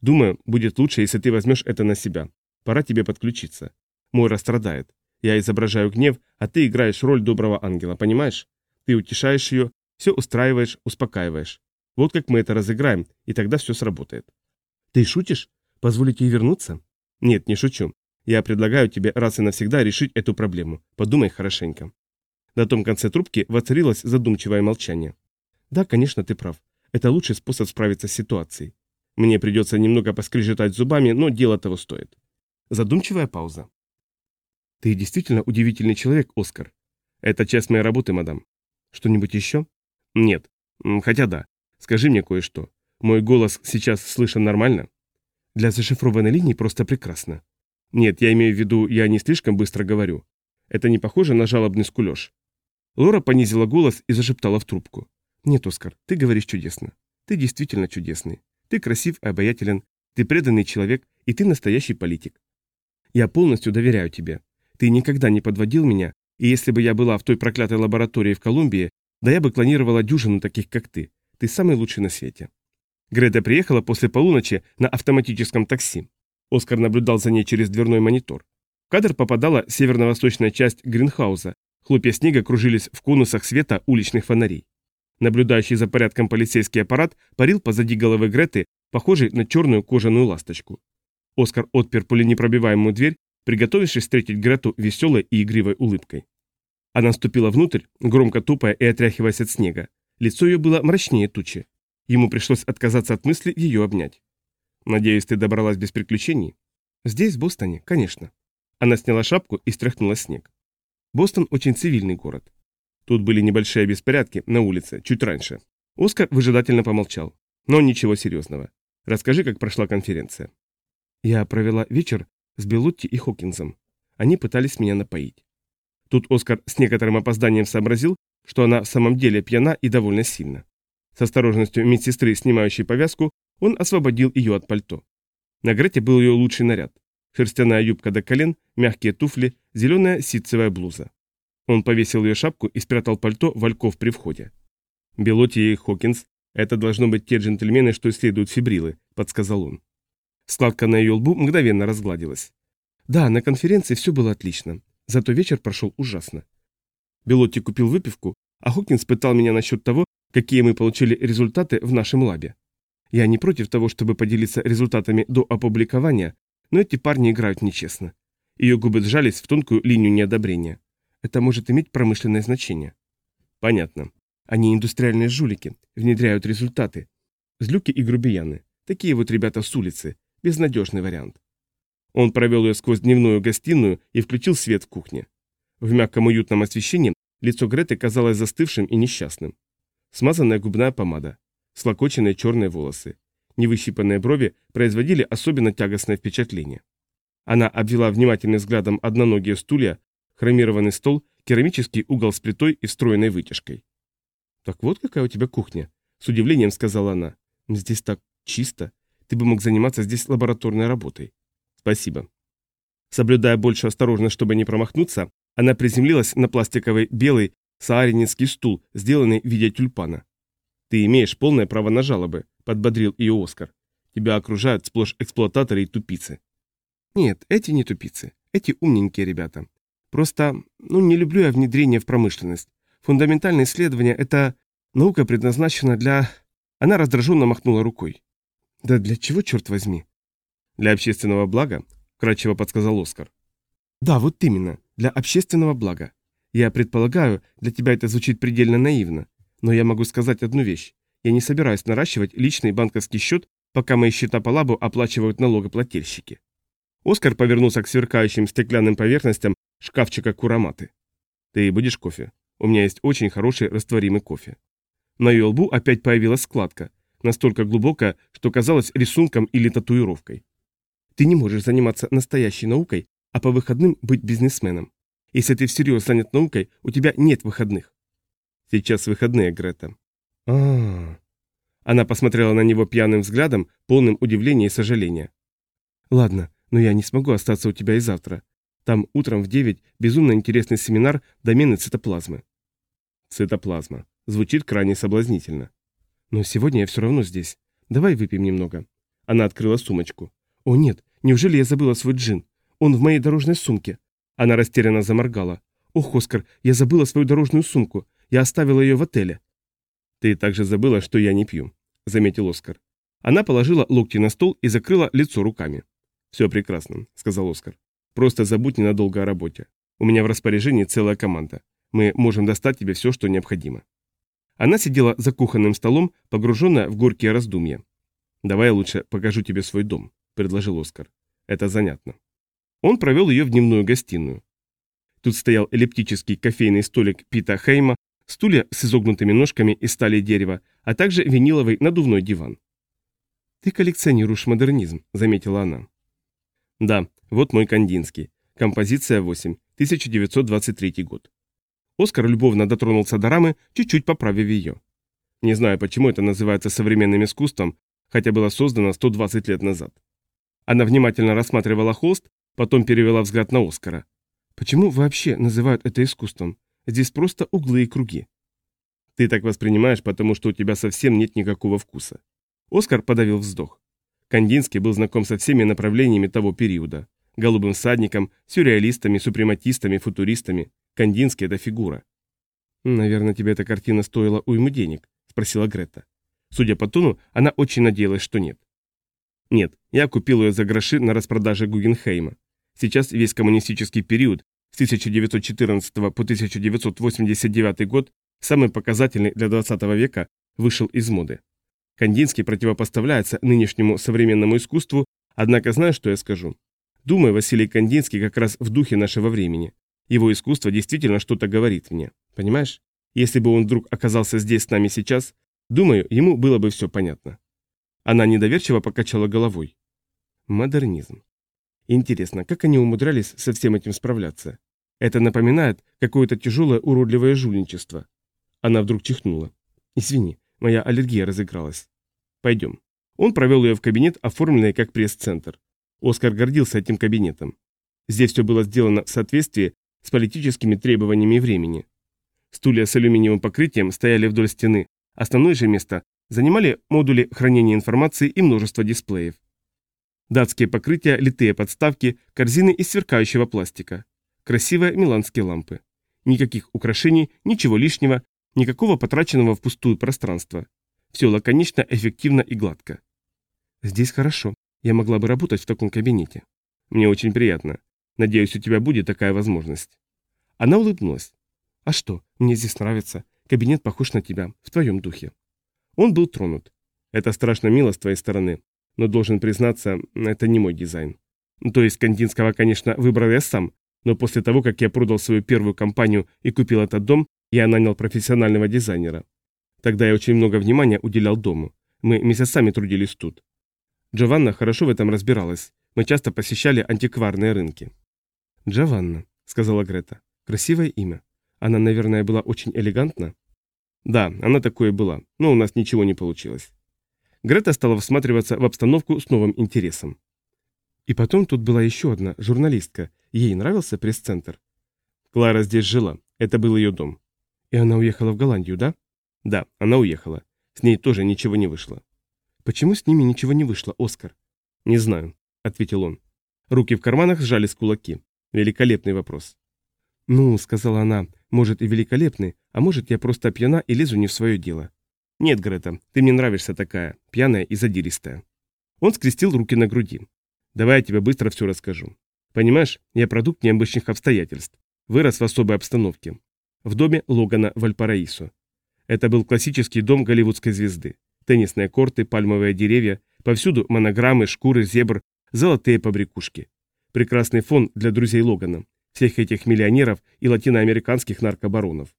Думаю, будет лучше, если ты возьмешь это на себя. Пора тебе подключиться. Мойра страдает. Я изображаю гнев, а ты играешь роль доброго ангела, понимаешь? Ты утешаешь ее, все устраиваешь, успокаиваешь. Вот как мы это разыграем, и тогда все сработает. Ты шутишь? Позволить ей вернуться? Нет, не шучу. Я предлагаю тебе раз и навсегда решить эту проблему. Подумай хорошенько. На том конце трубки воцарилось задумчивое молчание. Да, конечно, ты прав. Это лучший способ справиться с ситуацией. Мне придется немного поскрежетать зубами, но дело того стоит. Задумчивая пауза. Ты действительно удивительный человек, Оскар. Это часть моей работы, мадам. Что-нибудь еще? Нет. Хотя да. Скажи мне кое-что. Мой голос сейчас слышен нормально? Для зашифрованной линии просто прекрасно. Нет, я имею в виду, я не слишком быстро говорю. Это не похоже на жалобный скулеж. Лора понизила голос и зашептала в трубку. Нет, Оскар, ты говоришь чудесно. Ты действительно чудесный. Ты красив и обаятелен. Ты преданный человек, и ты настоящий политик. Я полностью доверяю тебе. Ты никогда не подводил меня, и если бы я была в той проклятой лаборатории в Колумбии, да я бы клонировала дюжину таких, как ты. Ты самый лучший на свете. Грета приехала после полуночи на автоматическом такси. Оскар наблюдал за ней через дверной монитор. В кадр попадала северно-восточная часть Гринхауза. Хлопья снега кружились в конусах света уличных фонарей. Наблюдающий за порядком полицейский аппарат парил позади головы Греты, похожий на черную кожаную ласточку. Оскар отпер пуленепробиваемую дверь, приготовившись встретить Грету веселой и игривой улыбкой. Она ступила внутрь, громко тупая и отряхиваясь от снега. Лицо ее было мрачнее тучи. Ему пришлось отказаться от мысли ее обнять. «Надеюсь, ты добралась без приключений?» «Здесь, в Бостоне, конечно». Она сняла шапку и стряхнула снег. Бостон очень цивильный город. Тут были небольшие беспорядки на улице, чуть раньше. Оскар выжидательно помолчал. Но ничего серьезного. Расскажи, как прошла конференция. Я провела вечер с Белутти и Хокинсом. Они пытались меня напоить. Тут Оскар с некоторым опозданием сообразил, что она в самом деле пьяна и довольно сильно. С осторожностью медсестры, снимающей повязку, он освободил ее от пальто. На Грете был ее лучший наряд. Шерстяная юбка до колен, мягкие туфли, зеленая ситцевая блуза. Он повесил ее шапку и спрятал пальто вальков при входе. «Белоти и Хокинс – это должно быть те джентльмены, что исследуют фибрилы», – подсказал он. Складка на ее лбу мгновенно разгладилась. «Да, на конференции все было отлично. Зато вечер прошел ужасно. Белотти купил выпивку, а Хокинс пытал меня насчет того, какие мы получили результаты в нашем лабе. Я не против того, чтобы поделиться результатами до опубликования, но эти парни играют нечестно. Ее губы сжались в тонкую линию неодобрения. Это может иметь промышленное значение. Понятно. Они индустриальные жулики, внедряют результаты. Злюки и грубияны. Такие вот ребята с улицы. Безнадежный вариант. Он провел ее сквозь дневную гостиную и включил свет в кухне. В мягком уютном освещении лицо Греты казалось застывшим и несчастным. Смазанная губная помада, слокоченные черные волосы, невыщипанные брови производили особенно тягостное впечатление. Она обвела внимательным взглядом одноногие стулья, хромированный стол, керамический угол с плитой и встроенной вытяжкой. «Так вот какая у тебя кухня», — с удивлением сказала она. «Здесь так чисто. Ты бы мог заниматься здесь лабораторной работой». «Спасибо». Соблюдая больше осторожность, чтобы не промахнуться, она приземлилась на пластиковый белый саарининский стул, сделанный в виде тюльпана. «Ты имеешь полное право на жалобы», — подбодрил ее Оскар. «Тебя окружают сплошь эксплуататоры и тупицы». «Нет, эти не тупицы. Эти умненькие ребята. Просто, ну, не люблю я внедрение в промышленность. Фундаментальное исследование — это наука предназначена для...» Она раздраженно махнула рукой. «Да для чего, черт возьми?» «Для общественного блага», — кратчево подсказал Оскар. «Да, вот именно для общественного блага. Я предполагаю, для тебя это звучит предельно наивно, но я могу сказать одну вещь. Я не собираюсь наращивать личный банковский счет, пока мои счета по лабу оплачивают налогоплательщики. Оскар повернулся к сверкающим стеклянным поверхностям шкафчика Кураматы. «Ты будешь кофе? У меня есть очень хороший растворимый кофе». На ее лбу опять появилась складка, настолько глубокая, что казалась рисунком или татуировкой. «Ты не можешь заниматься настоящей наукой, а по выходным быть бизнесменом. Если ты всерьез занят наукой, у тебя нет выходных. Сейчас выходные, Грета. А, -а, а Она посмотрела на него пьяным взглядом, полным удивления и сожаления. Ладно, но я не смогу остаться у тебя и завтра. Там утром в 9 безумно интересный семинар домены цитоплазмы. Цитоплазма. Звучит крайне соблазнительно. Но сегодня я все равно здесь. Давай выпьем немного. Она открыла сумочку. О нет, неужели я забыла свой джин? Он в моей дорожной сумке. Она растерянно заморгала. Ох, Оскар, я забыла свою дорожную сумку. Я оставила ее в отеле. Ты также забыла, что я не пью, заметил Оскар. Она положила локти на стол и закрыла лицо руками. «Все прекрасно», — сказал Оскар. «Просто забудь ненадолго о работе. У меня в распоряжении целая команда. Мы можем достать тебе все, что необходимо». Она сидела за кухонным столом, погруженная в горькие раздумья. «Давай я лучше покажу тебе свой дом», — предложил Оскар. «Это занятно». Он провел ее в дневную гостиную. Тут стоял эллиптический кофейный столик Пита Хейма, стулья с изогнутыми ножками из стали дерева, а также виниловый надувной диван. «Ты коллекционируешь модернизм», — заметила она. «Да, вот мой Кандинский. Композиция 8, 1923 год». Оскар любовно дотронулся до рамы, чуть-чуть поправив ее. Не знаю, почему это называется современным искусством, хотя было создано 120 лет назад. Она внимательно рассматривала холст, Потом перевела взгляд на Оскара. «Почему вообще называют это искусством? Здесь просто углы и круги». «Ты так воспринимаешь, потому что у тебя совсем нет никакого вкуса». Оскар подавил вздох. Кандинский был знаком со всеми направлениями того периода. Голубым всадником, сюрреалистами, супрематистами, футуристами. Кандинский – это фигура. «Наверное, тебе эта картина стоила уйму денег?» – спросила Грета. Судя по тону, она очень надеялась, что нет. Нет, я купил ее за гроши на распродаже Гугенхейма. Сейчас весь коммунистический период с 1914 по 1989 год, самый показательный для 20 века, вышел из моды. Кандинский противопоставляется нынешнему современному искусству, однако знаешь, что я скажу? Думаю, Василий Кандинский как раз в духе нашего времени. Его искусство действительно что-то говорит мне. Понимаешь? Если бы он вдруг оказался здесь с нами сейчас, думаю, ему было бы все понятно. Она недоверчиво покачала головой. Модернизм. Интересно, как они умудрялись со всем этим справляться? Это напоминает какое-то тяжелое уродливое жульничество. Она вдруг чихнула. Извини, моя аллергия разыгралась. Пойдем. Он провел ее в кабинет, оформленный как пресс-центр. Оскар гордился этим кабинетом. Здесь все было сделано в соответствии с политическими требованиями времени. Стулья с алюминиевым покрытием стояли вдоль стены. Основное же место занимали модули хранения информации и множество дисплеев. Датские покрытия, литые подставки, корзины из сверкающего пластика. Красивые миланские лампы. Никаких украшений, ничего лишнего, никакого потраченного впустую пространства. Все лаконично, эффективно и гладко. Здесь хорошо. Я могла бы работать в таком кабинете. Мне очень приятно. Надеюсь, у тебя будет такая возможность. Она улыбнулась. А что, мне здесь нравится. Кабинет похож на тебя, в твоем духе». Он был тронут. «Это страшно мило с твоей стороны, но должен признаться, это не мой дизайн. То есть Кандинского, конечно, выбрал я сам, но после того, как я продал свою первую компанию и купил этот дом, я нанял профессионального дизайнера. Тогда я очень много внимания уделял дому. Мы месяцами трудились тут. Джованна хорошо в этом разбиралась. Мы часто посещали антикварные рынки. «Джованна», — сказала Грета. «Красивое имя. Она, наверное, была очень элегантна?» «Да, она такое была, но у нас ничего не получилось». Грета стала всматриваться в обстановку с новым интересом. И потом тут была еще одна, журналистка. Ей нравился пресс-центр? Клара здесь жила. Это был ее дом. И она уехала в Голландию, да? Да, она уехала. С ней тоже ничего не вышло. Почему с ними ничего не вышло, Оскар? Не знаю, ответил он. Руки в карманах сжались кулаки. Великолепный вопрос. Ну, сказала она, может и великолепный, а может я просто пьяна и лезу не в свое дело. «Нет, Грета, ты мне нравишься такая, пьяная и задиристая». Он скрестил руки на груди. «Давай я тебе быстро все расскажу. Понимаешь, я продукт необычных обстоятельств. Вырос в особой обстановке. В доме Логана в Альпараисо. Это был классический дом голливудской звезды. Теннисные корты, пальмовые деревья, повсюду монограммы, шкуры, зебр, золотые побрякушки. Прекрасный фон для друзей Логана, всех этих миллионеров и латиноамериканских наркобаронов.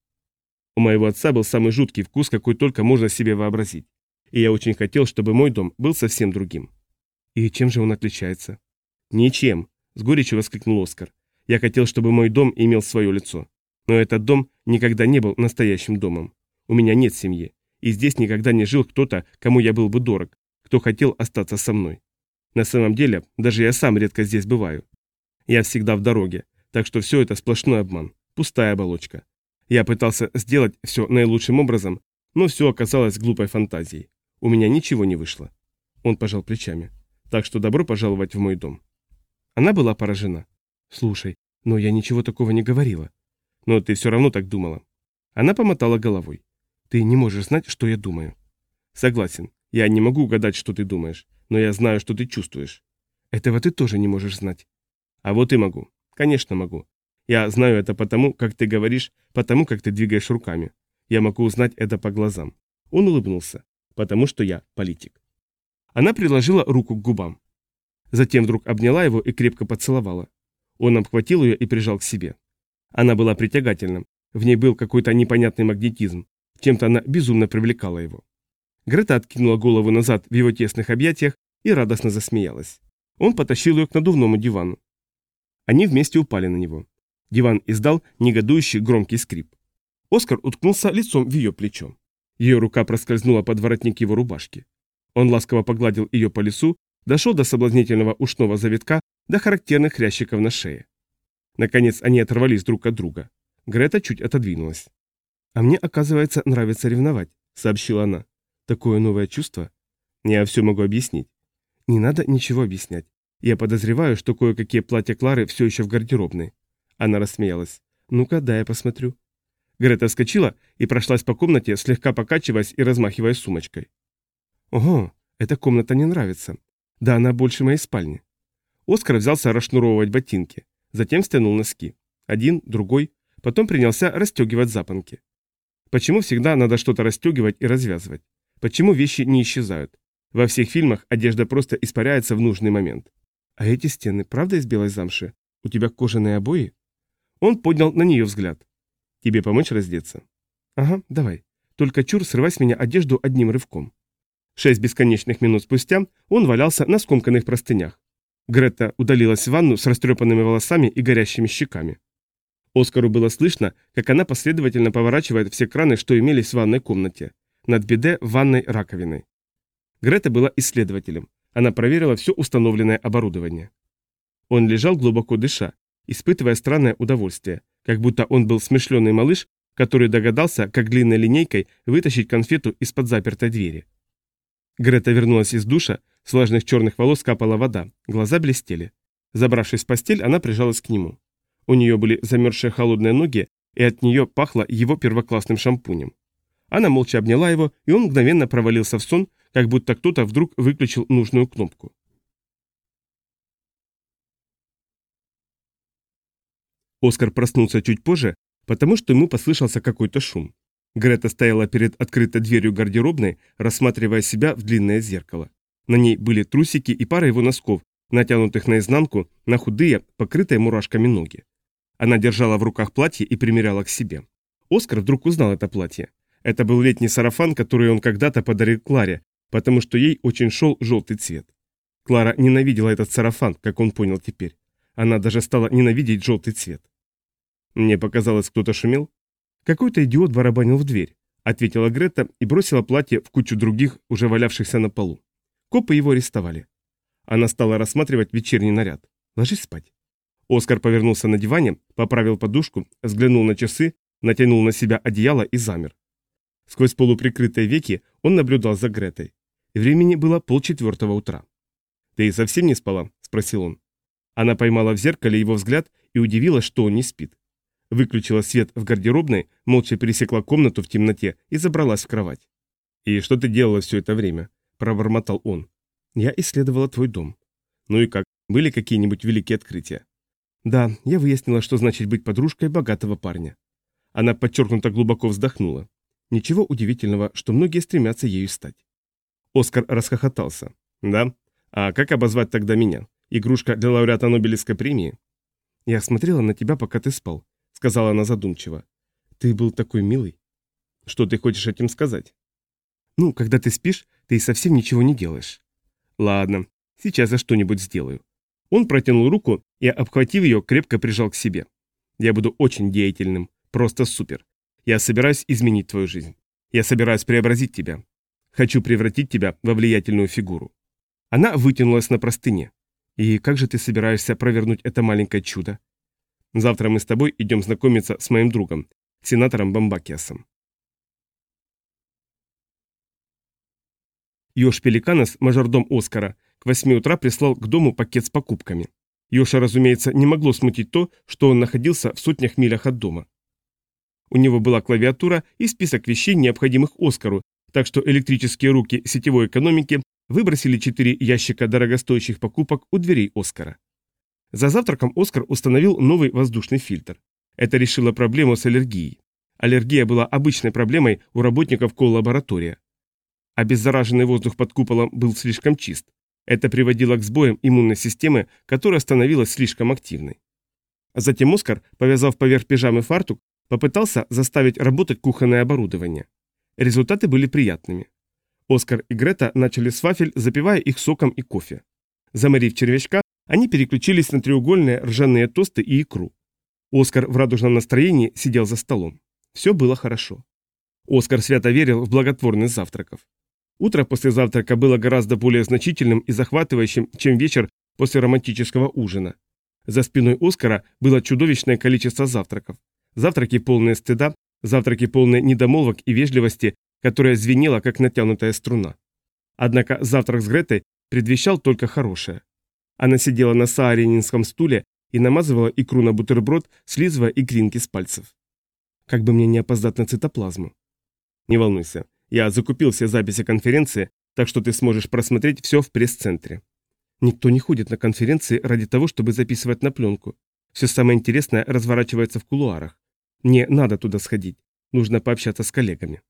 У моего отца был самый жуткий вкус, какой только можно себе вообразить. И я очень хотел, чтобы мой дом был совсем другим. И чем же он отличается? Ничем, с горечью воскликнул Оскар. Я хотел, чтобы мой дом имел свое лицо. Но этот дом никогда не был настоящим домом. У меня нет семьи. И здесь никогда не жил кто-то, кому я был бы дорог, кто хотел остаться со мной. На самом деле, даже я сам редко здесь бываю. Я всегда в дороге, так что все это сплошной обман, пустая оболочка. Я пытался сделать все наилучшим образом, но все оказалось глупой фантазией. У меня ничего не вышло. Он пожал плечами. Так что добро пожаловать в мой дом. Она была поражена. Слушай, но я ничего такого не говорила. Но ты все равно так думала. Она помотала головой. Ты не можешь знать, что я думаю. Согласен. Я не могу угадать, что ты думаешь, но я знаю, что ты чувствуешь. Этого ты тоже не можешь знать. А вот и могу. Конечно, могу. Я знаю это потому, как ты говоришь, потому, как ты двигаешь руками. Я могу узнать это по глазам. Он улыбнулся. Потому что я политик. Она приложила руку к губам. Затем вдруг обняла его и крепко поцеловала. Он обхватил ее и прижал к себе. Она была притягательна. В ней был какой-то непонятный магнетизм. Чем-то она безумно привлекала его. Грета откинула голову назад в его тесных объятиях и радостно засмеялась. Он потащил ее к надувному дивану. Они вместе упали на него. Диван издал негодующий громкий скрип. Оскар уткнулся лицом в ее плечо. Ее рука проскользнула под воротник его рубашки. Он ласково погладил ее по лицу, дошел до соблазнительного ушного завитка, до характерных хрящиков на шее. Наконец они оторвались друг от друга. Грета чуть отодвинулась. «А мне, оказывается, нравится ревновать», — сообщила она. «Такое новое чувство?» «Я все могу объяснить». «Не надо ничего объяснять. Я подозреваю, что кое-какие платья Клары все еще в гардеробной. Она рассмеялась. «Ну-ка, дай я посмотрю». Грета вскочила и прошлась по комнате, слегка покачиваясь и размахивая сумочкой. «Ого, эта комната не нравится. Да она больше моей спальни». Оскар взялся расшнуровывать ботинки, затем стянул носки. Один, другой, потом принялся расстегивать запонки. Почему всегда надо что-то расстегивать и развязывать? Почему вещи не исчезают? Во всех фильмах одежда просто испаряется в нужный момент. А эти стены правда из белой замши? У тебя кожаные обои? Он поднял на нее взгляд. «Тебе помочь раздеться?» «Ага, давай. Только чур, срывай с меня одежду одним рывком». Шесть бесконечных минут спустя он валялся на скомканных простынях. Грета удалилась в ванну с растрепанными волосами и горящими щеками. Оскару было слышно, как она последовательно поворачивает все краны, что имелись в ванной комнате. Над биде ванной раковиной. Грета была исследователем. Она проверила все установленное оборудование. Он лежал глубоко дыша, испытывая странное удовольствие, как будто он был смышленый малыш, который догадался, как длинной линейкой вытащить конфету из-под запертой двери. Грета вернулась из душа, с влажных черных волос капала вода, глаза блестели. Забравшись в постель, она прижалась к нему. У нее были замерзшие холодные ноги, и от нее пахло его первоклассным шампунем. Она молча обняла его, и он мгновенно провалился в сон, как будто кто-то вдруг выключил нужную кнопку. Оскар проснулся чуть позже, потому что ему послышался какой-то шум. Грета стояла перед открытой дверью гардеробной, рассматривая себя в длинное зеркало. На ней были трусики и пара его носков, натянутых наизнанку на худые, покрытые мурашками ноги. Она держала в руках платье и примеряла к себе. Оскар вдруг узнал это платье. Это был летний сарафан, который он когда-то подарил Кларе, потому что ей очень шел желтый цвет. Клара ненавидела этот сарафан, как он понял теперь. Она даже стала ненавидеть желтый цвет. Мне показалось, кто-то шумел. Какой-то идиот барабанил в дверь, ответила Грета и бросила платье в кучу других, уже валявшихся на полу. Копы его арестовали. Она стала рассматривать вечерний наряд. Ложись спать. Оскар повернулся на диване, поправил подушку, взглянул на часы, натянул на себя одеяло и замер. Сквозь полуприкрытые веки он наблюдал за Гретой. Времени было полчетвертого утра. «Ты совсем не спала?» – спросил он. Она поймала в зеркале его взгляд и удивилась, что он не спит. Выключила свет в гардеробной, молча пересекла комнату в темноте и забралась в кровать. «И что ты делала все это время?» – пробормотал он. «Я исследовала твой дом». «Ну и как? Были какие-нибудь великие открытия?» «Да, я выяснила, что значит быть подружкой богатого парня». Она подчеркнуто глубоко вздохнула. Ничего удивительного, что многие стремятся ею стать. Оскар расхохотался. «Да? А как обозвать тогда меня? Игрушка для лауреата Нобелевской премии?» «Я смотрела на тебя, пока ты спал», — сказала она задумчиво. «Ты был такой милый». «Что ты хочешь этим сказать?» «Ну, когда ты спишь, ты совсем ничего не делаешь». «Ладно, сейчас я что-нибудь сделаю». Он протянул руку и, обхватив ее, крепко прижал к себе. «Я буду очень деятельным, просто супер. Я собираюсь изменить твою жизнь. Я собираюсь преобразить тебя. Хочу превратить тебя во влиятельную фигуру. Она вытянулась на простыне. И как же ты собираешься провернуть это маленькое чудо? Завтра мы с тобой идем знакомиться с моим другом, сенатором Бамбакиасом. Ёж Пеликанос, мажордом Оскара, к восьми утра прислал к дому пакет с покупками. Ёша, разумеется, не могло смутить то, что он находился в сотнях милях от дома. У него была клавиатура и список вещей, необходимых Оскару, так что электрические руки сетевой экономики выбросили четыре ящика дорогостоящих покупок у дверей Оскара. За завтраком Оскар установил новый воздушный фильтр. Это решило проблему с аллергией. Аллергия была обычной проблемой у работников коллаборатория. Обеззараженный воздух под куполом был слишком чист. Это приводило к сбоям иммунной системы, которая становилась слишком активной. Затем Оскар, повязав поверх пижамы фартук, Попытался заставить работать кухонное оборудование. Результаты были приятными. Оскар и Грета начали с вафель, запивая их соком и кофе. Заморив червячка, они переключились на треугольные ржаные тосты и икру. Оскар в радужном настроении сидел за столом. Все было хорошо. Оскар свято верил в благотворность завтраков. Утро после завтрака было гораздо более значительным и захватывающим, чем вечер после романтического ужина. За спиной Оскара было чудовищное количество завтраков. Завтраки полные стыда, завтраки полные недомолвок и вежливости, которая звенела, как натянутая струна. Однако завтрак с Гретой предвещал только хорошее. Она сидела на сааренинском стуле и намазывала икру на бутерброд, слизывая икринки с пальцев. Как бы мне не опоздать на цитоплазму. Не волнуйся, я закупил все записи конференции, так что ты сможешь просмотреть все в пресс-центре. Никто не ходит на конференции ради того, чтобы записывать на пленку. Все самое интересное разворачивается в кулуарах. Мне надо туда сходить. Нужно пообщаться с коллегами.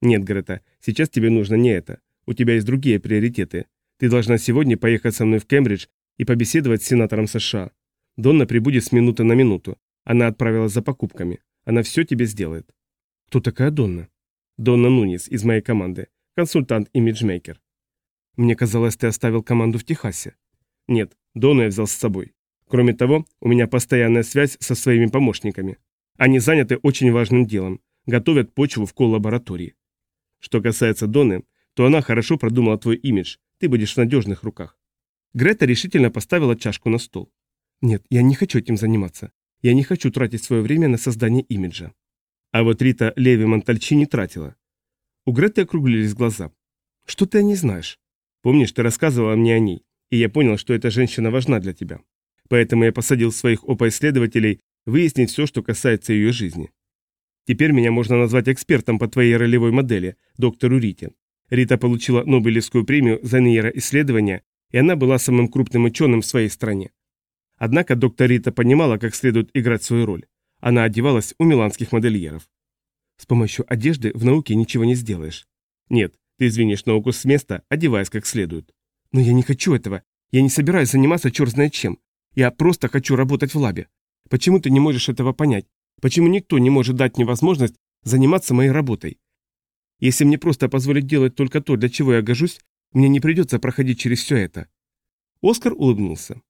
Нет, Грета, сейчас тебе нужно не это. У тебя есть другие приоритеты. Ты должна сегодня поехать со мной в Кембридж и побеседовать с сенатором США. Донна прибудет с минуты на минуту. Она отправилась за покупками. Она все тебе сделает. Кто такая Донна? Донна Нунис из моей команды. Консультант-имиджмейкер. Мне казалось, ты оставил команду в Техасе. Нет, Донну я взял с собой. Кроме того, у меня постоянная связь со своими помощниками. Они заняты очень важным делом, готовят почву в коллаборатории. Что касается Доны, то она хорошо продумала твой имидж, ты будешь в надежных руках. Грета решительно поставила чашку на стол. Нет, я не хочу этим заниматься. Я не хочу тратить свое время на создание имиджа. А вот Рита Леви Монтальчи не тратила. У Греты округлились глаза. Что ты о ней знаешь? Помнишь, ты рассказывала мне о ней, и я понял, что эта женщина важна для тебя. Поэтому я посадил своих опоисследователей выяснить все, что касается ее жизни. Теперь меня можно назвать экспертом по твоей ролевой модели, доктору Рите. Рита получила Нобелевскую премию за нейроисследования, и она была самым крупным ученым в своей стране. Однако доктор Рита понимала, как следует играть свою роль. Она одевалась у миланских модельеров. С помощью одежды в науке ничего не сделаешь. Нет, ты извинишь науку с места, одеваясь как следует. Но я не хочу этого. Я не собираюсь заниматься черт знает чем. Я просто хочу работать в лабе. Почему ты не можешь этого понять? Почему никто не может дать мне возможность заниматься моей работой? Если мне просто позволить делать только то, для чего я гожусь, мне не придется проходить через все это. Оскар улыбнулся.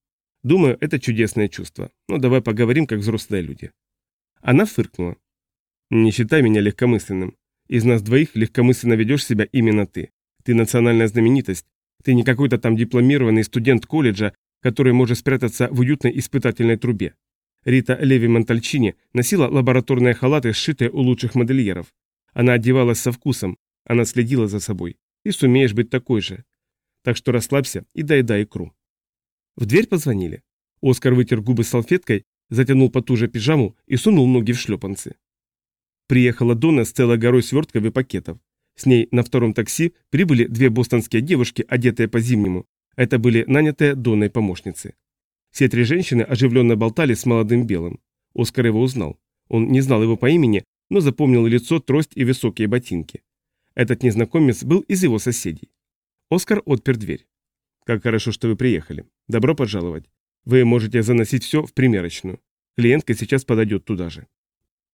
Думаю, это чудесное чувство. Но ну, давай поговорим, как взрослые люди. Она фыркнула. Не считай меня легкомысленным. Из нас двоих легкомысленно ведешь себя именно ты. Ты национальная знаменитость. Ты не какой-то там дипломированный студент колледжа, который может спрятаться в уютной испытательной трубе. Рита Леви Монтальчини носила лабораторные халаты, сшитые у лучших модельеров. Она одевалась со вкусом, она следила за собой. И сумеешь быть такой же. Так что расслабься и доедай икру. В дверь позвонили. Оскар вытер губы салфеткой, затянул потуже пижаму и сунул ноги в шлепанцы. Приехала Дона с целой горой свертков и пакетов. С ней на втором такси прибыли две бостонские девушки, одетые по-зимнему. Это были нанятые Доной помощницы. Все три женщины оживленно болтали с молодым белым. Оскар его узнал. Он не знал его по имени, но запомнил лицо, трость и высокие ботинки. Этот незнакомец был из его соседей. Оскар отпер дверь. «Как хорошо, что вы приехали. Добро пожаловать. Вы можете заносить все в примерочную. Клиентка сейчас подойдет туда же».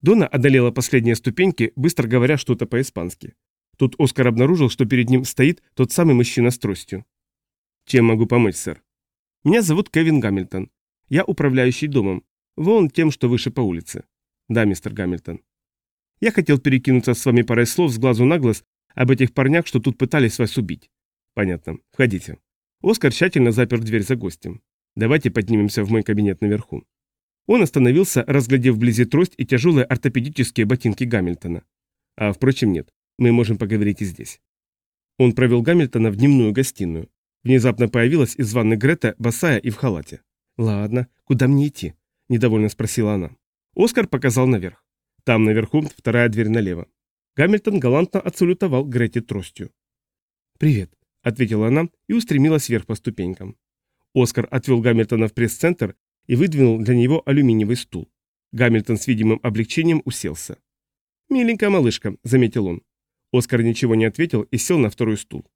Дона одолела последние ступеньки, быстро говоря что-то по-испански. Тут Оскар обнаружил, что перед ним стоит тот самый мужчина с тростью. «Чем могу помочь, сэр?» Меня зовут Кевин Гамильтон. Я управляющий домом. Вон тем, что выше по улице. Да, мистер Гамильтон. Я хотел перекинуться с вами парой слов с глазу на глаз об этих парнях, что тут пытались вас убить. Понятно. Входите. Оскар тщательно запер дверь за гостем. Давайте поднимемся в мой кабинет наверху. Он остановился, разглядев вблизи трость и тяжелые ортопедические ботинки Гамильтона. А, впрочем, нет. Мы можем поговорить и здесь. Он провел Гамильтона в дневную гостиную. Внезапно появилась из ванны Грета, босая и в халате. «Ладно, куда мне идти?» – недовольно спросила она. Оскар показал наверх. Там наверху вторая дверь налево. Гамильтон галантно отсалютовал Грете тростью. «Привет», – ответила она и устремилась вверх по ступенькам. Оскар отвел Гамильтона в пресс-центр и выдвинул для него алюминиевый стул. Гамильтон с видимым облегчением уселся. «Миленькая малышка», – заметил он. Оскар ничего не ответил и сел на второй стул.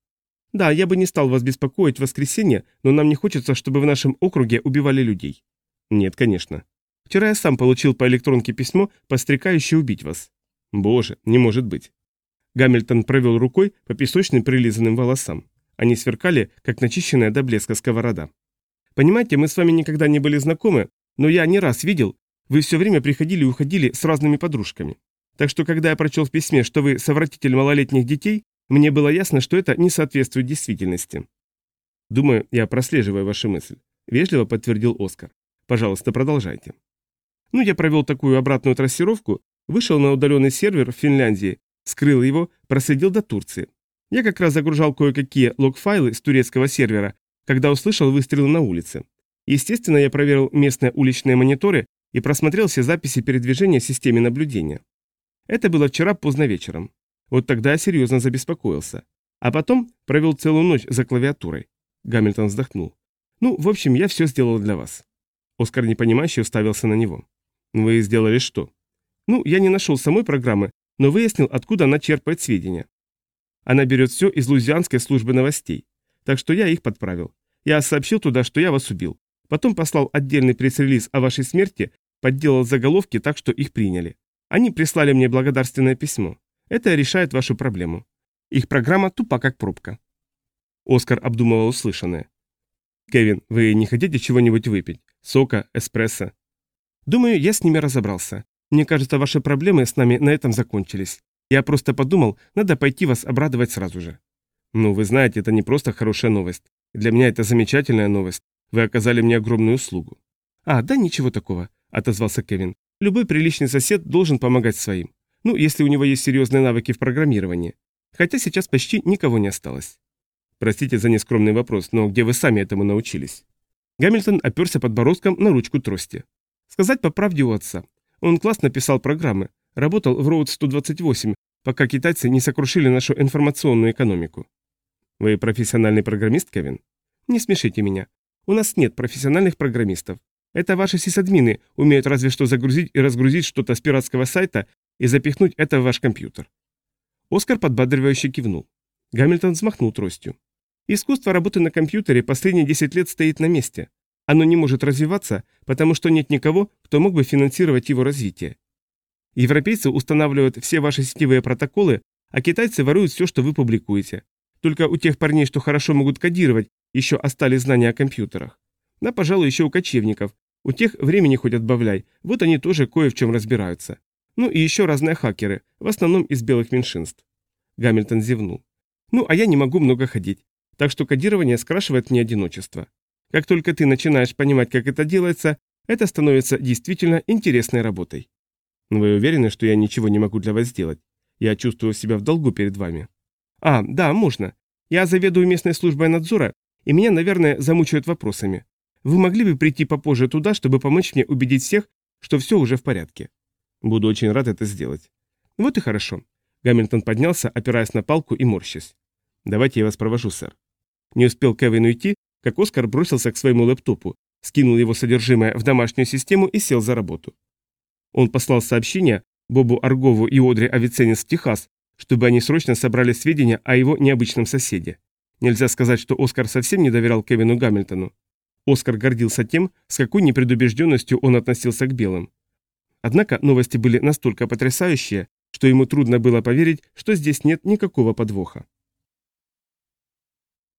Да, я бы не стал вас беспокоить в воскресенье, но нам не хочется, чтобы в нашем округе убивали людей. Нет, конечно. Вчера я сам получил по электронке письмо, пострекающее убить вас. Боже, не может быть. Гамильтон провел рукой по песочным прилизанным волосам. Они сверкали, как начищенная до блеска сковорода. Понимаете, мы с вами никогда не были знакомы, но я не раз видел, вы все время приходили и уходили с разными подружками. Так что, когда я прочел в письме, что вы совратитель малолетних детей, мне было ясно, что это не соответствует действительности. Думаю, я прослеживаю ваши мысли. Вежливо подтвердил Оскар. Пожалуйста, продолжайте. Ну, я провел такую обратную трассировку, вышел на удаленный сервер в Финляндии, скрыл его, проследил до Турции. Я как раз загружал кое-какие лог-файлы с турецкого сервера, когда услышал выстрелы на улице. Естественно, я проверил местные уличные мониторы и просмотрел все записи передвижения в системе наблюдения. Это было вчера поздно вечером. Вот тогда я серьезно забеспокоился. А потом провел целую ночь за клавиатурой. Гамильтон вздохнул. Ну, в общем, я все сделал для вас. Оскар непонимающе уставился на него. Вы сделали что? Ну, я не нашел самой программы, но выяснил, откуда она черпает сведения. Она берет все из лузианской службы новостей. Так что я их подправил. Я сообщил туда, что я вас убил. Потом послал отдельный пресс-релиз о вашей смерти, подделал заголовки так, что их приняли. Они прислали мне благодарственное письмо. Это решает вашу проблему. Их программа тупа как пробка. Оскар обдумывал услышанное. «Кевин, вы не хотите чего-нибудь выпить? Сока, эспрессо?» «Думаю, я с ними разобрался. Мне кажется, ваши проблемы с нами на этом закончились. Я просто подумал, надо пойти вас обрадовать сразу же». «Ну, вы знаете, это не просто хорошая новость. Для меня это замечательная новость. Вы оказали мне огромную услугу». «А, да ничего такого», — отозвался Кевин. «Любой приличный сосед должен помогать своим. Ну, если у него есть серьезные навыки в программировании. Хотя сейчас почти никого не осталось. Простите за нескромный вопрос, но где вы сами этому научились? Гамильтон оперся подбородком на ручку трости. Сказать по правде у отца. Он классно писал программы, работал в Роуд 128, пока китайцы не сокрушили нашу информационную экономику. Вы профессиональный программист, Кевин? Не смешите меня. У нас нет профессиональных программистов. Это ваши сисадмины умеют разве что загрузить и разгрузить что-то с пиратского сайта и запихнуть это в ваш компьютер. Оскар подбадривающе кивнул. Гамильтон взмахнул тростью. Искусство работы на компьютере последние 10 лет стоит на месте. Оно не может развиваться, потому что нет никого, кто мог бы финансировать его развитие. Европейцы устанавливают все ваши сетевые протоколы, а китайцы воруют все, что вы публикуете. Только у тех парней, что хорошо могут кодировать, еще остались знания о компьютерах. Да, пожалуй, еще у кочевников. У тех времени хоть отбавляй, вот они тоже кое в чем разбираются. Ну и еще разные хакеры, в основном из белых меньшинств. Гамильтон зевнул. Ну, а я не могу много ходить, так что кодирование скрашивает мне одиночество. Как только ты начинаешь понимать, как это делается, это становится действительно интересной работой. Вы уверены, что я ничего не могу для вас сделать? Я чувствую себя в долгу перед вами. А, да, можно. Я заведую местной службой надзора, и меня, наверное, замучают вопросами. Вы могли бы прийти попозже туда, чтобы помочь мне убедить всех, что все уже в порядке? Буду очень рад это сделать. Вот и хорошо. Гамильтон поднялся, опираясь на палку и морщась. Давайте я вас провожу, сэр. Не успел Кевин уйти, как Оскар бросился к своему лэптопу, скинул его содержимое в домашнюю систему и сел за работу. Он послал сообщение Бобу Аргову и Одре Авиценис в Техас, чтобы они срочно собрали сведения о его необычном соседе. Нельзя сказать, что Оскар совсем не доверял Кевину Гамильтону. Оскар гордился тем, с какой непредубежденностью он относился к белым. Однако новости были настолько потрясающие, что ему трудно было поверить, что здесь нет никакого подвоха.